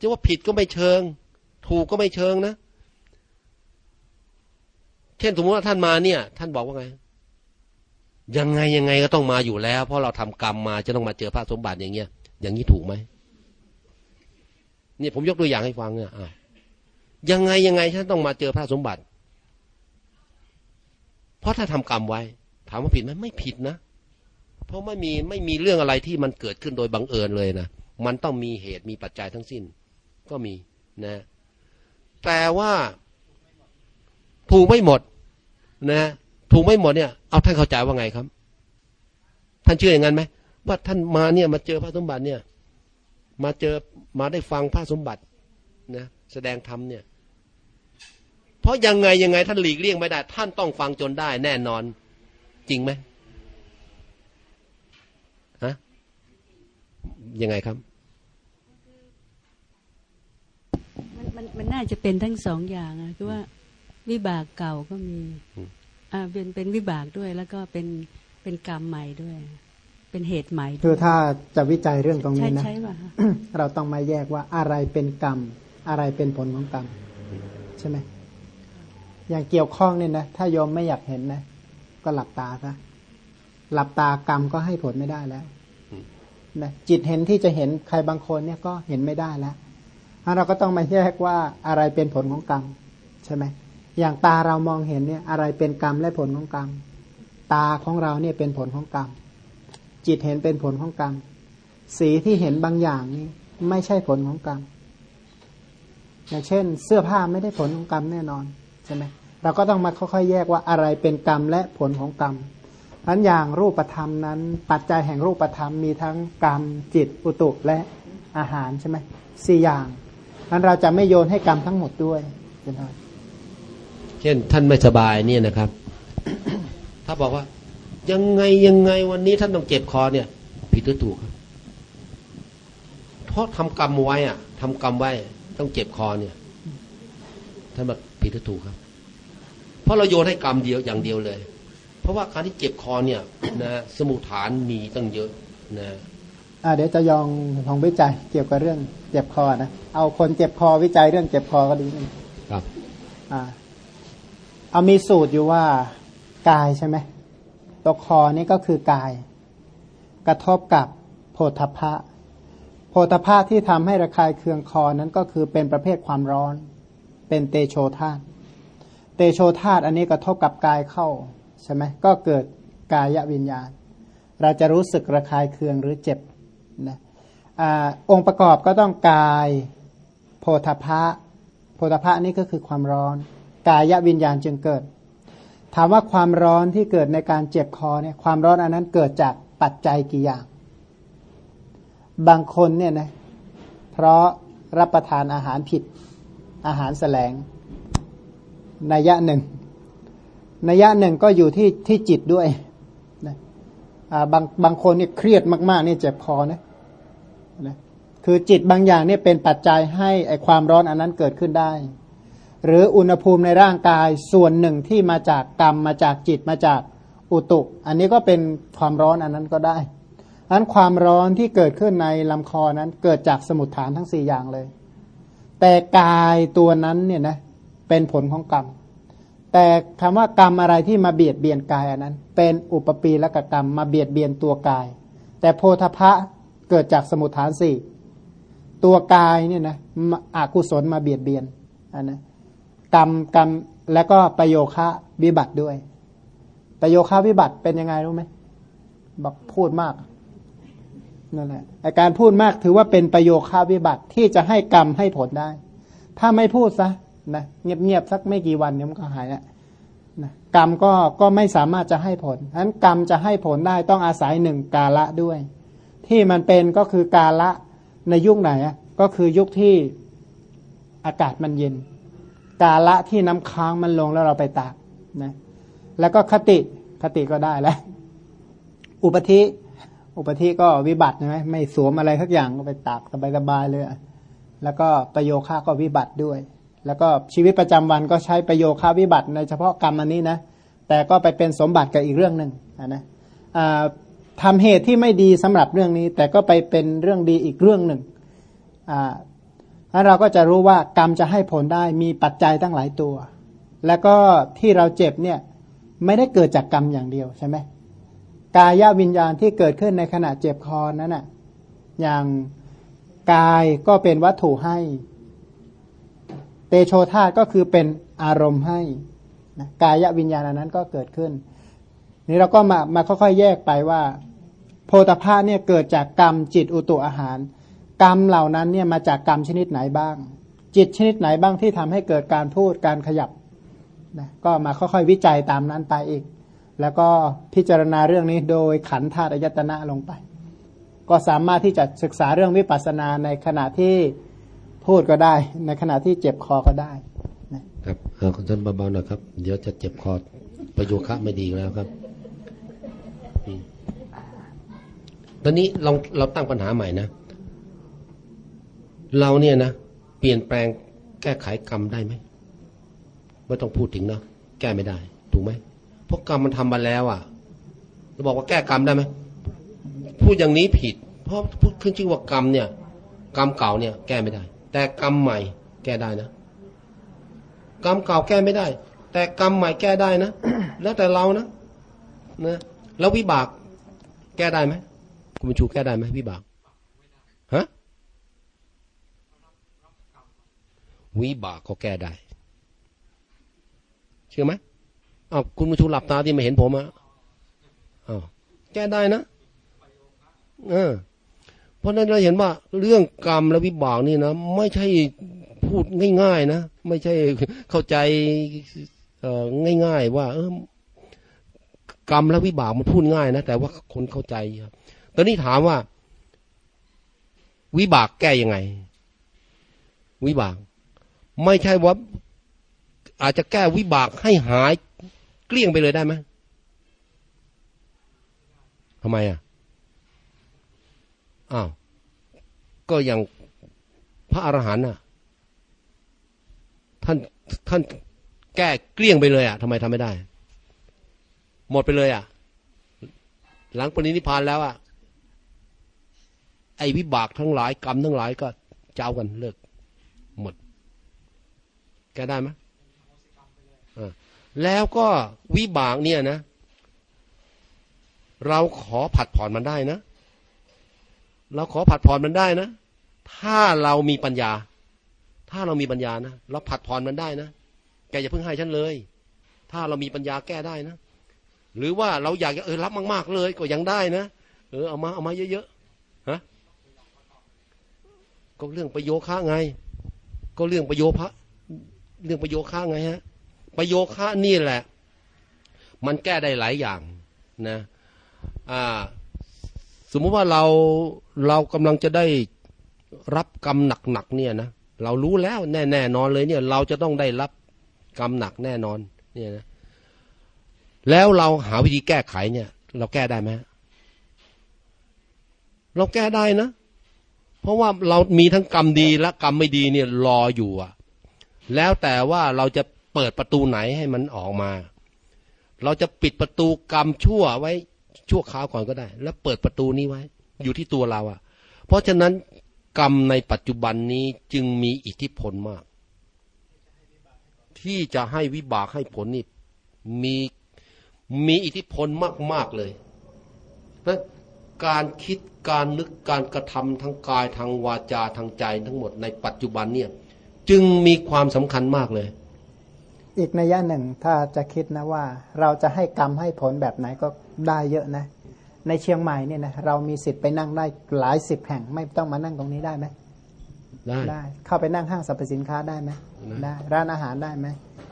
จะว่าผิดก็ไม่เชิง ถูกก็ไม่เชิงนะ เช่นสมมติว่าท่านมาเนี่ย ท่านบอกว่าไง ยังไงยังไงก็ต้องมาอยู่แล้ว เพราะเราทำกรรมมาจะต้องมาเจอพระสมบัติอย่างเงี้ย อย่างนี้ถูกไหมเนี่ยผมยกตัวอย่างให้ฟังอะอะยังไงยังไงท่านต้องมาเจอพระสมบัติ เพราะถ้าทำกรรมไว้ ถามว่าผิดไหมไม่ผิดนะ เพราะไม่มีไม่มีเรื่องอะไรที่มันเกิดขึ้นโดยบังเอิญเลยนะมันต้องมีเหตุมีปัจจัยทั้งสิ้น ก็มีนะ แต่ว่าถูกไม่หมดนะถูกไม่หมดเนี่ย เอาท่านเข้าใจว่าไงครับ ท่านเชื่ออย่างนั้นไหมว่าท่านมาเนี่ยมาเจอพระสมบัติเนี่ย มาเจอมาได้ฟังพระสมบัตินะแสดงธรรมเนี่ย เพราะยังไงยังไงท่านหลีกเลี่ยงไม่ได้ ท่านต้องฟังจนได้แน่นอน จริงไหมฮะยังไงครับมันมันมันน่าจะเป็นทั้งสองอย่างอะคือว่าวิบากเก่าก็มีอืมอ่าเป็นเป็นวิบากด้วย แล้วก็เป็นเป็นกรรมใหม่ด้วย เป็นเหตุใหม่ด้วยคือถ้าจะวิจัยเรื่องตรงใช่นี้นะใช่ป่ะคะเราต้องมาแยกว่าอะไรเป็นกรรม อะไรเป็นผลของกรรม ใช่ไหม อย่างเกี่ยวข้องเนี่ยนะถ้าโยมไม่อยากเห็นนะ ก็หลับตาซะหลับตากรรมก็ให้ผลไม่ได้แล้วนะจิตเห็นที่จะเห็นใครบางคนเนี่ยก็เห็นไม่ได้แล้วเราก็ต้องมาแยกว่าอะไรเป็นผลของกรรมใช่ไหมอย่างตาเรามองเห็นเนี่ย อะไรเป็นกรรมและผลของกรรม ตาของเราเนี่ยเป็นผลของกรรม จิตเห็นเป็นผลของกรรม สีที่เห็นบางอย่างนี่ไม่ใช่ผลของกรรม อย่างเช่น เสื้อผ้าไม่ได้ผลของกรรมแน่นอน ใช่ไหมเราก็ต้องมาค่อยๆแยกว่าอะไรเป็นกรรมและผลของกรรมนั้นอย่างรูปธรรมนั้น ปัจจัยแห่งรูปธรรมมีทั้งกรรมจิตอุตุและอาหารใช่ไหมสี่อย่างนั้นเราจะไม่โยนให้กรรมทั้งหมดด้วยใช่ไหมเช่นท่านไม่สบายเนี่ยนะครับ ถ้าบอกว่า ยังไงยังไงวันนี้ท่านต้องเจ็บคอเนี่ย ผิดหรือถูกครับเพราะทำกรรมไว้อะทำกรรมไว้ ต้องเจ็บคอเนี่ยท่านบอก ผิดหรือถูกครับ เพราะเราโยนให้กรรมเดียวอย่างเดียวเลย เพราะว่าการที่เจ็บคอเนี่ยนะสมุทฐานมีตั้งเยอะนะอ่าเดี๋ยวจะยองลองวิจัยเกี่ยวกับเรื่องเจ็บคอนะเอาคนเจ็บคอวิจัยเรื่องเจ็บคอก็ดีนะครับอ่าเอามีสูตรอยู่ว่ากายใช่ไหมตัวคอนี่ก็คือกาย กระทบกับโพธพะโพธพะที่ทำให้ระคายเคืองคอนั้นก็คือเป็นประเภทความร้อน เป็นเตโชธาตเตโชธาตอันนี้กระทบกับกายเข้าใช่ไหมก็เกิดกายวิญญาณ เราจะรู้สึกระคายเคืองหรือเจ็บนะอองค์ประกอบก็ต้องกายโพธพะโพธพะนี่ก็คือความร้อน กายวิญญาณจึงเกิด ถามว่าความร้อนที่เกิดในการเจ็บคอเนี่ยความร้อนอันนั้นเกิดจากปัจจัยกี่อย่าง บางคนเนี่ยนะเพราะรับประทานอาหารผิด อาหารแสลงนัยยะหนึ่งนัยยะหนึ่งก็อยู่ที่ที่จิตด้วยนะบางบางคนเนี่ยเครียดมากๆเนี่ยเจ็บคอนะนะคือจิตบางอย่างเนี่ยเป็นปัจจัยให้ไอความร้อนอันนั้นเกิดขึ้นได้ หรืออุณหภูมิในร่างกายส่วนหนึ่งที่มาจากกรรมมาจากจิตมาจากอุตุ อันนี้ก็เป็นความร้อนอันนั้นก็ได้อันความร้อนที่เกิดขึ้นในลำคอนั้นเกิดจากสมุทฐานทั้งสี่อย่างเลย แต่กายตัวนั้นเนี่ยนะเป็นผลของกรรม แต่คำว่ากรรมอะไรที่มาเบียดเบียนกายอันนั้น เป็นอุปปีและกกรรมมาเบียดเบียนตัวกาย แต่โพธพะเกิดจากสมุทฐานสี่ตัวกายเนี่ยนะอกุศลมาเบียดเบียนอันนะกรรมกรรมแล้วก็ประโยคะวิบัติด้วย ประโยคะวิบัติเป็นยังไงรู้ไหมบอกพูดมาก นั่นแหละอาการพูดมากถือว่าเป็นประโยคะวิบัติที่จะให้กรรมให้ผลได้ ถ้าไม่พูดซะนะเงียบๆสักไม่กี่วันเนี่ยมันก็หายแล้วนะกรรมก็ก็ไม่สามารถจะให้ผลฉะนั้นกรรมจะให้ผลได้ต้องอาศัยหนึ่งกาละด้วย ที่มันเป็นก็คือกาละในยุคไหนก็คือยุคที่อากาศมันเย็น กาละที่น้ำค้างมันลงแล้วเราไปตากนะแล้วก็คติคติก็ได้แล้ว อุปธิ อุปธิก็วิบัติใช่ไหมไม่สวมอะไรทักอย่างก็ไปตากสบายๆเลย แล้วก็ประโยค่าก็วิบัติด้วย แล้วก็ชีวิตประจำวันก็ใช้ประโยค่าวิบัติในเฉพาะกรรมอันนี้นะ แต่ก็ไปเป็นสมบัติกับอีกเรื่องหนึ่งนะทำเหตุที่ไม่ดีสำหรับเรื่องนี้ แต่ก็ไปเป็นเรื่องดีอีกเรื่องหนึ่งอ่าแล้วเราก็จะรู้ว่ากรรมจะให้ผลได้มีปัจจัยตั้งหลายตัว แล้วก็ที่เราเจ็บเนี่ยไม่ได้เกิดจากกรรมอย่างเดียวใช่ไหม กายวิญญาณที่เกิดขึ้นในขณะเจ็บคอนั้นน่ะอย่างกายก็เป็นวัตถุให้ เตโชธาตก็คือเป็นอารมณ์ให้นะกายวิญญาณนั้นก็เกิดขึ้น นี่เราก็มามาค่อยๆแยกไปว่า โพธภาเนี่ยเกิดจากกรรมจิตอุตุอาหาร กรรมเหล่านั้นเนี่ยมาจากกรรมชนิดไหนบ้าง จิตชนิดไหนบ้างที่ทำให้เกิดการพูดการขยับนะก็มาค่อยๆวิจัยตามนั้นไปอีก แล้วก็พิจารณาเรื่องนี้โดยขันธาตุอายตนะลงไป ก็สามารถที่จะศึกษาเรื่องวิปัสสนาในขณะที่พูดก็ได้ ในขณะที่เจ็บคอก็ได้ครับเอาคุณท่านเบาๆหน่อยครับ เดี๋ยวจะเจ็บคอประโยคะไม่ดีแล้วครับตอนนี้เราเราตั้งปัญหาใหม่นะ เราเนี่ยนะ เปลี่ยนแปลงแก้ไขกรรมได้ไหมไม่ต้องพูดถึงเนาะแก้ไม่ได้ ถูกไหม ราะกรรมมันทำมาแล้วอะเราบอกว่าแก้กรรมได้ไหมพูดอย่างนี้ผิด เพราะพูดขึ้นชื่อว่ากรรมเนี่ย กรรมเก่าเนี่ย แก้ไม่ได้ แต่กรรมใหม่ แก้ได้นะกรรมเก่าแก้ไม่ได้ แต่กรรมใหม่แก้ได้นะแล้วแต่เรานะนะแล้ววิบาก แก้ได้ไหมคุณชูแก้ได้ไหมวิบากฮะวิบากก็แก้ได้ เชื่อไหม อ้าวคุณผู้ชูหลับตาที่ไม่เห็นผมอะอ้าวแก้ได้นะเออเพราะนั้นเราเห็นว่าเรื่องกรรมและวิบากนี่นะไม่ใช่พูดง่าย ๆ นะไม่ใช่เข้าใจง่าย ๆ ว่า เออกรรมและวิบากมันพูดง่ายนะแต่ว่าคนเข้าใจครับตอนนี้ถามว่า วิบากแก้ยังไง วิบาก ไม่ใช่ว่าอาจจะแก้วิบากให้หาย กลี้ยงไปเลยได้ไหมทำไมอะอ้าวก็อย่างพระอรหันต์อะ ท่านท่านแก้เกลี้ยงไปเลยอะทำไมทำไม่ได้ หมดไปเลยอะ หลังปณิพานแล้วอะไอ้วิบากทั้งหลายกรรมทั้งหลายก็เจ้ากันเลิก หมด แกได้ไหม แล้วก็วิบากเนี่ยนะ เราขอผัดผ่อนมันได้นะ เราขอผัดผ่อนมันได้นะ ถ้าเรามีปัญญา ถ้าเรามีปัญญานะเราผัดผ่อนมันได้นะแกอย่าเพิ่งให้ฉันเลย ถ้าเรามีปัญญาแก้ได้นะ หรือว่าเราอยากจะเออรับมาก ๆ เลยก็ยังได้นะเออเอามาเอามาเยอะๆฮะก็เรื่องประโยคะไง ก็เรื่องประโยพระเรื่องประโยคะไงฮะ ประโยคะนี่แหละ มันแก้ได้หลายอย่างนะอ่าสมมุติว่าเราเรากำลังจะได้รับกรรมหนักๆเนี่ยนะเรารู้แล้วแน่แน่นอนเลยเนี่ย เราจะต้องได้รับกรรมหนักแน่นอนเนี่ยนะแล้วเราหาวิธีแก้ไขเนี่ย เราแก้ได้ไหมเราแก้ได้นะ เพราะว่าเรามีทั้งกรรมดีและกรรมไม่ดีเนี่ยรออยู่อะแล้วแต่ว่าเราจะ เปิดประตูไหนให้มันออกมา เราจะปิดประตูกรรมชั่วไว้ชั่วคราวก่อนก็ได้ แล้วเปิดประตูนี้ไว้ อยู่ที่ตัวเราอะเพราะฉะนั้นกรรมในปัจจุบันนี้จึงมีอิทธิพลมาก ที่จะให้วิบากให้ผลนี่มีมีอิทธิพลมากๆเลยนะการคิดการนึกการกระทำทางกายทางวาจาทางใจทั้งหมดในปัจจุบันเนี่ย จึงมีความสำคัญมากเลย อีกในย่าหนึ่งถ้าจะคิดนะว่า เราจะให้กรรมให้ผลแบบไหนก็ได้เยอะนะ ในเชียงใหม่เนี่ยนะเรามีสิทธิ์ไปนั่งได้หลายสิบแห่งไม่ต้องมานั่งตรงนี้ได้ไหมได้ได้ เข้าไปนั่งห้างสรรพสินค้าได้ไหมได้ได้ร้านอาหารได้ไหม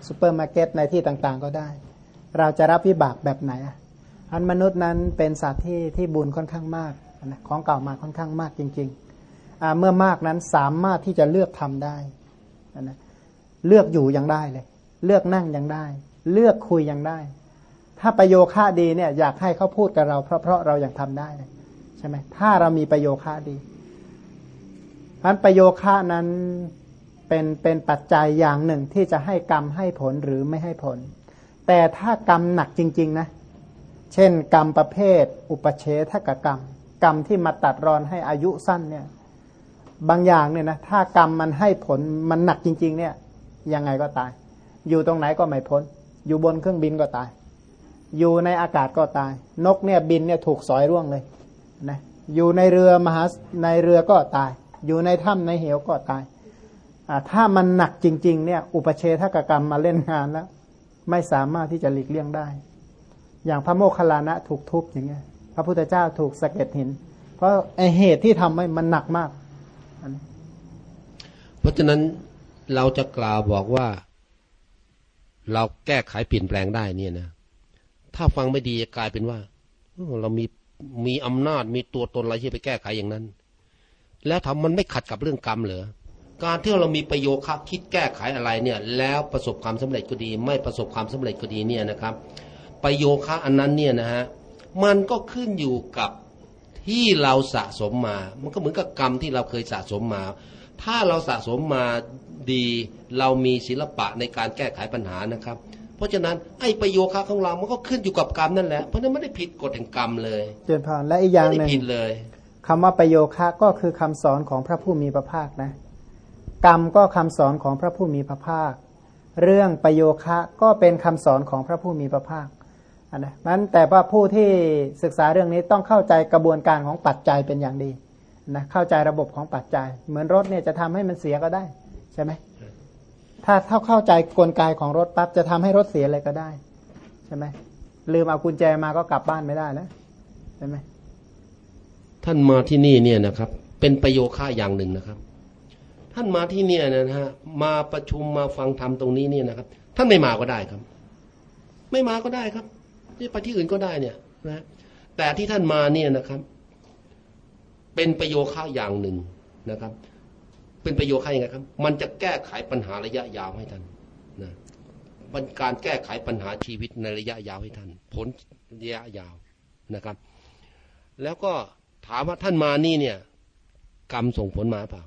ซูเปอร์มาร์เก็ตในที่ต่างๆ ก็ได้ เราจะรับวิบากแบบไหนอะอันมนุษย์นั้นเป็นสัตว์ที่ที่บุญค่อนข้างมากนะของเก่ามาค่อนข้างมากจริงๆอ่าเมื่อมากนั้นสามารถที่จะเลือกทำได้นะเลือกอยู่ยังได้เลย เลือกนั่งยังได้ เลือกคุยยังได้ ถ้าประโยค่าดีเนี่ยอยากให้เขาพูดกับเรา เพราะเพราะเรายังทำได้ใช่ไหมถ้าเรามีประโยค่าดีเพราะนั้นประโยค่านั้นเป็นเป็นปัจจัยอย่างหนึ่งที่จะให้กรรมให้ผลหรือไม่ให้ผล แต่ถ้ากรรมหนักจริง ๆ นะ เช่น กรรมประเภท อุปเชทกกรรม กรรมที่มาตัดรอนให้อายุสั้นเนี่ยบางอย่างเนี่ยนะถ้ากรรมมันให้ผลมันหนักจริง ๆ เนี่ยยังไงก็ตาย อยู่ตรงไหนก็ไม่พ้น อยู่บนเครื่องบินก็ตาย อยู่ในอากาศก็ตาย นกเนี่ยบินเนี่ยถูกสอยร่วงเลยนะอยู่ในเรือมหาในเรือก็ตาย อยู่ในถ้ำในเหวก็ตายถ้ามันหนักจริง ๆ เนี่ย อุปเชทกกรรมมาเล่นงานแล้ว ไม่สามารถที่จะหลีกเลี่ยงได้ อย่างพระโมคคัลลานะถูกทุบอย่างเงี้ย พระพุทธเจ้าถูกสะเก็ดหิน เพราะไอเหตุที่ทำให้มันหนักมากนนเพราะฉะนั้นเราจะกล่าวบอกว่า เราแก้ไขเปลี่ยนแปลงได้เนี่ยนะ ถ้าฟังไม่ดีจะกลายเป็นว่าเรามีมีอำนาจมีตัวตนอะไรที่ไปแก้ไขอย่างนั้น แล้วทำมันไม่ขัดกับเรื่องกรรมเหรอการที่เรามีประโยคะคิดแก้ไขอะไรเนี่ย แล้วประสบความสำเร็จก็ดี ไม่ประสบความสำเร็จก็ดีเนี่ยนะครับ ประโยคะอันนั้นเนี่ยนะฮะมันก็ขึ้นอยู่กับที่เราสะสมมา มันก็เหมือนกับกรรมที่เราเคยสะสมมา ถ้าเราสะสมมาดีเรามีศิลปะในการแก้ไขปัญหานะครับ เพราะฉะนั้นไอ้ประโยคะของเรามันก็ขึ้นอยู่กับกรรมนั่นแหละเพราะฉะนั้นไม่ได้ผิดกฎแห่งกรรมเลยเจริญพรและอีกอย่างไม่หได้นึ่งผิดเลยคำว่าประโยคะก็คือคำสอนของพระผู้มีพระภาคนะ กรรมก็คำสอนของพระผู้มีพระภาค เรื่องประโยคะก็เป็นคำสอนของพระผู้มีพระภาคอันนะนั้นแต่ว่าผู้ที่ศึกษาเรื่องนี้ต้องเข้าใจกระบวนการของปัจจัยเป็นอย่างดี นะเข้าใจระบบของปัจจัย เหมือนรถเนี่ยจะทำให้มันเสียก็ได้ใช่ไหมถ้าถ้าเข้าใจกลไกของรถปั๊บจะทำให้รถเสียเลยก็ได้ใช่ไหมลืมเอากุญแจมาก็กลับบ้านไม่ได้แล้วใช่ไหมท่านมาที่นี่เนี่ยนะครับ เป็นประโยคะอย่างหนึ่งนะครับ ท่านมาที่เนี่ยนะฮะมาประชุมมาฟังธรรมตรงนี้เนี่ยนะครับ ท่านไม่มาก็ได้ครับ ไม่มาก็ได้ครับที่ไปที่อื่นก็ได้เนี่ยนะแต่ที่ท่านมาเนี่ยนะครับ เป็นประโยคะอย่างหนึ่งนะครับ เป็นประโยคะยังไงครับ มันจะแก้ไขปัญหาระยะยาวให้ท่านนะเป็นการแก้ไขปัญหาชีวิตในระยะยาวให้ท่าน ผลระยะยาวนะครับ แล้วก็ถามว่าท่านมานี่เนี่ย กรรมส่งผลมาเปล่า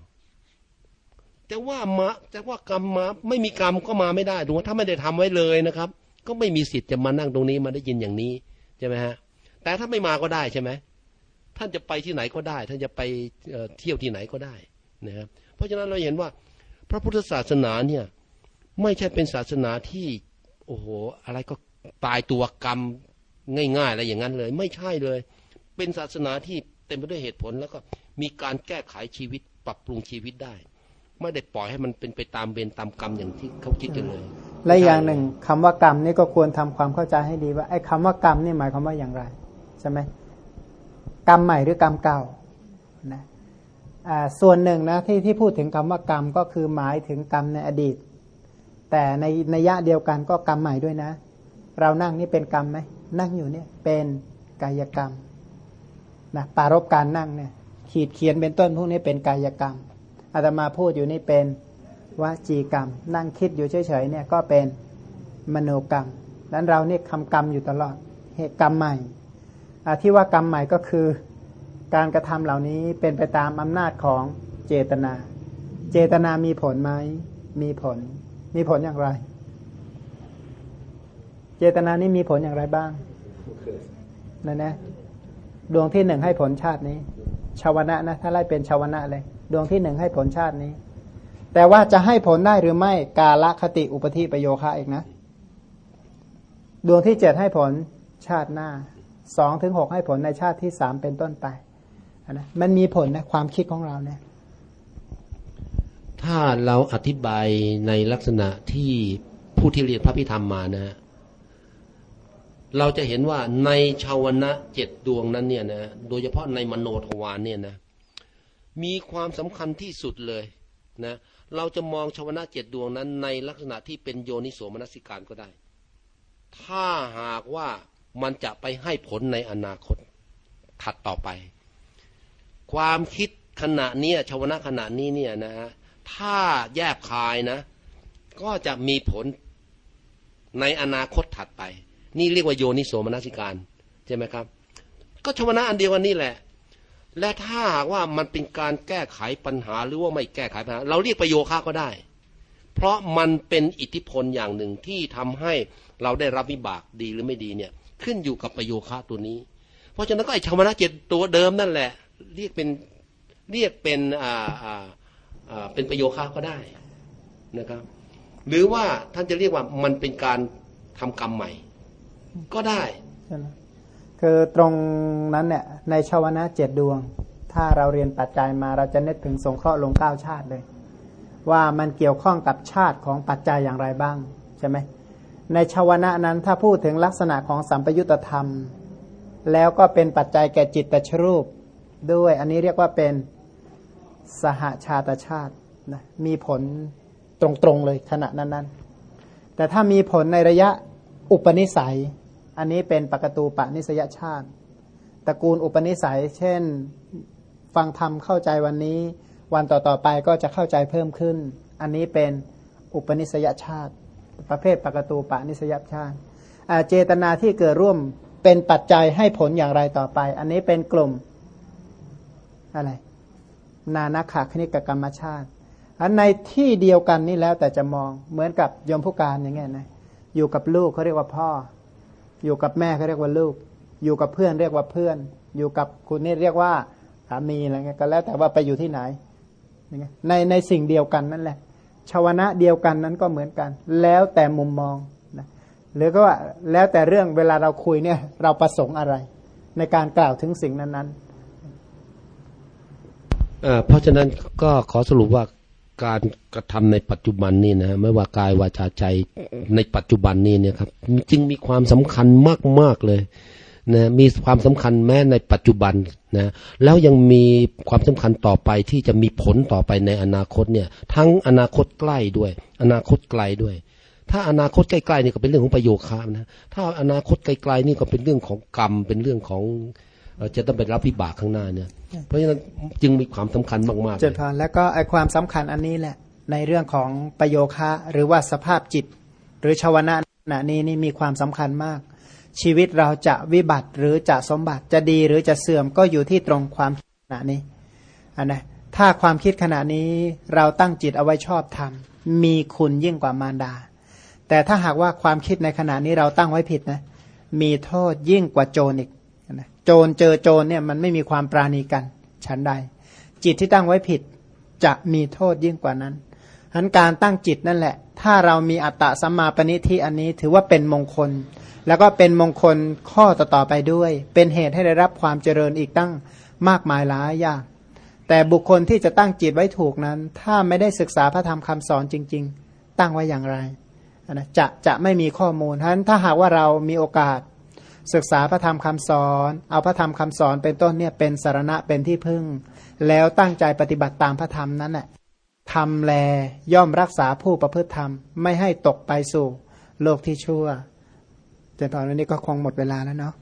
แต่ว่ามาแต่ว่ากรรมมาไม่มีกรรมก็มาไม่ได้ถูกไหมถ้าไม่ได้ทำไว้เลยนะครับ ก็ไม่มีสิทธิ์จะมานั่งตรงนี้มาได้ยินอย่างนี้ใช่ไหมฮะแต่ถ้าไม่มาก็ได้ใช่ไหม ท่านจะไปที่ไหนก็ได้ ท่านจะไปเที่ยวที่ไหนก็ได้นะครับเพราะฉะนั้นเราเห็นว่าพระพุทธศาสนาเนี่ยไม่ใช่เป็นศาสนาที่โอ้โหอะไรก็ตายตัวกรรมง่าย ๆ อะไรอย่างนั้นเลย ไม่ใช่เลย เป็นศาสนาที่เต็มไปด้วยเหตุผลแล้วก็มีการแก้ไขชีวิตปรับปรุงชีวิตได้ ไม่ได้ปล่อยให้มันเป็นไปตามเวรตามกรรมอย่างที่เขาคิดกันเลย และอย่างหนึ่งคำว่ากรรมนี่ก็ควรทำความเข้าใจให้ดีว่าไอ้คำว่ากรรมนี่หมายความว่าอย่างไรใช่ไหม กรรมใหม่หรือกรรมเก่านะส่วนหนึ่งนะที่ที่พูดถึงคำว่ากรรมก็คือหมายถึงกรรมในอดีต แต่ในในยะเดียวกันก็กรรมใหม่ด้วยนะ เรานั่งนี่เป็นกรรมไหมนั่งอยู่เนี่ยเป็นกายกรรมนะปารบการนั่งเนี่ยขีดเขียนเป็นต้นพวกนี้เป็นกายกรรมอาตมาพูดอยู่นี่เป็นวจีกรรม นั่งคิดอยู่เฉยๆเนี่ยก็เป็นมโนกรรมนั้นเราเนี่ยทำกรรมอยู่ตลอดเหตุกรรมใหม่ ที่ว่ากรรมใหม่ก็คือการกระทำเหล่านี้เป็นไปตามอำนาจของเจตนา เจตนามีผลไหม มีผล มีผลอย่างไร เจตนานี้มีผลอย่างไรบ้างนั่นนะดวงที่หนึ่งให้ผลชาตินี้ ชาวนะนะ ถ้าไล่เป็นชาวนะเลย ดวงที่หนึ่งให้ผลชาตินี้ แต่ว่าจะให้ผลได้หรือไม่ กาละคติอุปธิประโยคะเองนะ ดวงที่เจ็ดให้ผลชาติหน้า สองถึงหกให้ผลในชาติที่สามเป็นต้นไปนะมันมีผลนะความคิดของเราเนี่ย ถ้าเราอธิบายในลักษณะที่ผู้ที่เรียนพระพิธรรมมานะฮะเราจะเห็นว่าในชาวนะเจ็ดดวงนั้นเนี่ยนะ โดยเฉพาะในมโนทวารเนี่ยนะ มีความสำคัญที่สุดเลยนะ เราจะมองชาวนะเจ็ดดวงนั้น ในลักษณะที่เป็นโยนิโสมนสิการก็ได้ ถ้าหากว่า มันจะไปให้ผลในอนาคตถัดต่อไป ความคิดขณะนี้ชาวนะขณะนี้เนี่ยนะฮะถ้าแยบคายนะ ก็จะมีผลในอนาคตถัดไป นี่เรียกว่าโยนิโสมนสิการใช่ไหมครับ ก็ชวนะอันเดียวกันนี่แหละ และถ้าหากว่ามันเป็นการแก้ไขปัญหาหรือว่าไม่แก้ไขปัญหา เราเรียกประโยคะก็ได้ เพราะมันเป็นอิทธิพลอย่างหนึ่งที่ทำให้เราได้รับวิบากดีหรือไม่ดีเนี่ย ขึ้นอยู่กับประโยคะตัวนี้ เพราะฉะนั้นก็ไอชาวนะเจ็ดตัวเดิมนั่นแหละ เรียกเป็นเรียกเป็นอ่าอ่าอ่าเป็นประโยคะก็ได้นะครับ หรือว่าท่านจะเรียกว่ามันเป็นการทำกรรมใหม่ ก็ได้คือตรงนั้นเนี่ยในชาวนะเจ็ดดวง ถ้าเราเรียนปัจจัยมาเราจะเนึกถึงสงเคราะห์ลงเก้าชาติเลย ว่ามันเกี่ยวข้องกับชาติของปัจจัยอย่างไรบ้างใช่ไหม ในชาวนะนั้นถ้าพูดถึงลักษณะของสัมปยุตธรรม แล้วก็เป็นปัจจัยแก่จิตตชรูปด้วย อันนี้เรียกว่าเป็นสหาชาตชาตินะมีผลตรงๆเลยขณะนั้นๆ แต่ถ้ามีผลในระยะอุปนิสัย อันนี้เป็นปกตูปนิสยชาติตระกูลอุปนิสัย เช่นฟังธรรมเข้าใจวันนี้ วันต่อๆไปก็จะเข้าใจเพิ่มขึ้น อันนี้เป็นอุปนิสยชาติ ประเภทปกตูปนิสยชาติเจตนาที่เกิดร่วมเป็นปัจจัยให้ผลอย่างไรต่อไป อันนี้เป็นกลุ่มอะไร นานาขาคณิกกรรมชาติ อันในที่เดียวกันนี่แล้วแต่จะมองเหมือนกับยมผู้การอย่างเงี้ยนะอยู่กับลูกเขาเรียกว่าพ่อ อยู่กับแม่เขาเรียกว่าลูก อยู่กับเพื่อนเรียกว่าเพื่อน อยู่กับคุณนี่เรียกว่าสามีอะไรเงี้ยก็แล้วแต่ว่าไปอยู่ที่ไหนในในสิ่งเดียวกันนั่นแหละ ชาวนะเดียวกันนั้นก็เหมือนกัน แล้วแต่มุมมองนะหรือก็ว่าแล้วแต่เรื่องเวลาเราคุยเนี่ยเราประสงค์อะไร ในการกล่าวถึงสิ่งนั้นๆเพราะฉะนั้นก็ขอสรุปว่าการกระทำในปัจจุบันนี้นะไม่ว่ากายวาจาใจในปัจจุบันนี้เนี่ยครับจึงมีความสำคัญมากๆเลย นะมีความสำคัญแม้ในปัจจุบันนะแล้วยังมีความสำคัญต่อไปที่จะมีผลต่อไปในอนาคตเนี่ยทั้งอนาคตใกล้ด้วย อนาคตไกลด้วย ถ้าอนาคตใกล้ๆนี่ก็เป็นเรื่องของประโยคามนะถ้าอนาคตไกลๆนี่ก็เป็นเรื่องของกรรมเป็นเรื่องของจะต้องไปรับวิบากข้างหน้าเนี่ย เพราะฉะนั้นจึงมีความสำคัญมากๆเจริญพรแล้วก็ไอความสำคัญอันนี้แหละ ในเรื่องของประโยคะหรือว่าสภาพจิต หรือชาวนะณนี้นี่มีความสำคัญมาก ชีวิตเราจะวิบัติหรือจะสมบัติจะดีหรือจะเสื่อมก็อยู่ที่ตรงความขณะนี้อันนะถ้าความคิดขณะนี้เราตั้งจิตเอาไว้ชอบทำมีคุณยิ่งกว่ามารดา แต่ถ้าหากว่าความคิดในขณะนี้เราตั้งไว้ผิดนะ มีโทษยิ่งกว่าโจรอีกโจรเจอโจรเนี่ยมันไม่มีความปราณีกันฉันใด จิตที่ตั้งไว้ผิดจะมีโทษยิ่งกว่านั้นฉะนั้นการตั้งจิตนั่นแหละ ถ้าเรามีอัตตะสัมมาปณิที่อันนี้ถือว่าเป็นมงคล แล้วก็เป็นมงคลข้อต่อๆไปด้วย เป็นเหตุให้ได้รับความเจริญอีกตั้งมากมายหลายอย่างแต่บุคคลที่จะตั้งจิตไว้ถูกนั้น ถ้าไม่ได้ศึกษาพระธรรมคำสอนจริง ๆ ตั้งไว้อย่างไรนะจะจะไม่มีข้อมูลฉะนั้นถ้าหากว่าเรามีโอกาสศึกษาพระธรรมคำสอน เอาพระธรรมคำสอนเป็นต้นเนี่ยเป็นสารณะเป็นที่พึ่ง แล้วตั้งใจปฏิบัติตามพระธรรมนั้นแหละ ทำแลย่อมรักษาผู้ประพฤติธรรม ไม่ให้ตกไปสู่โลกที่ชั่วจนตอนนี้ก็คงหมดเวลาแล้วเนาะ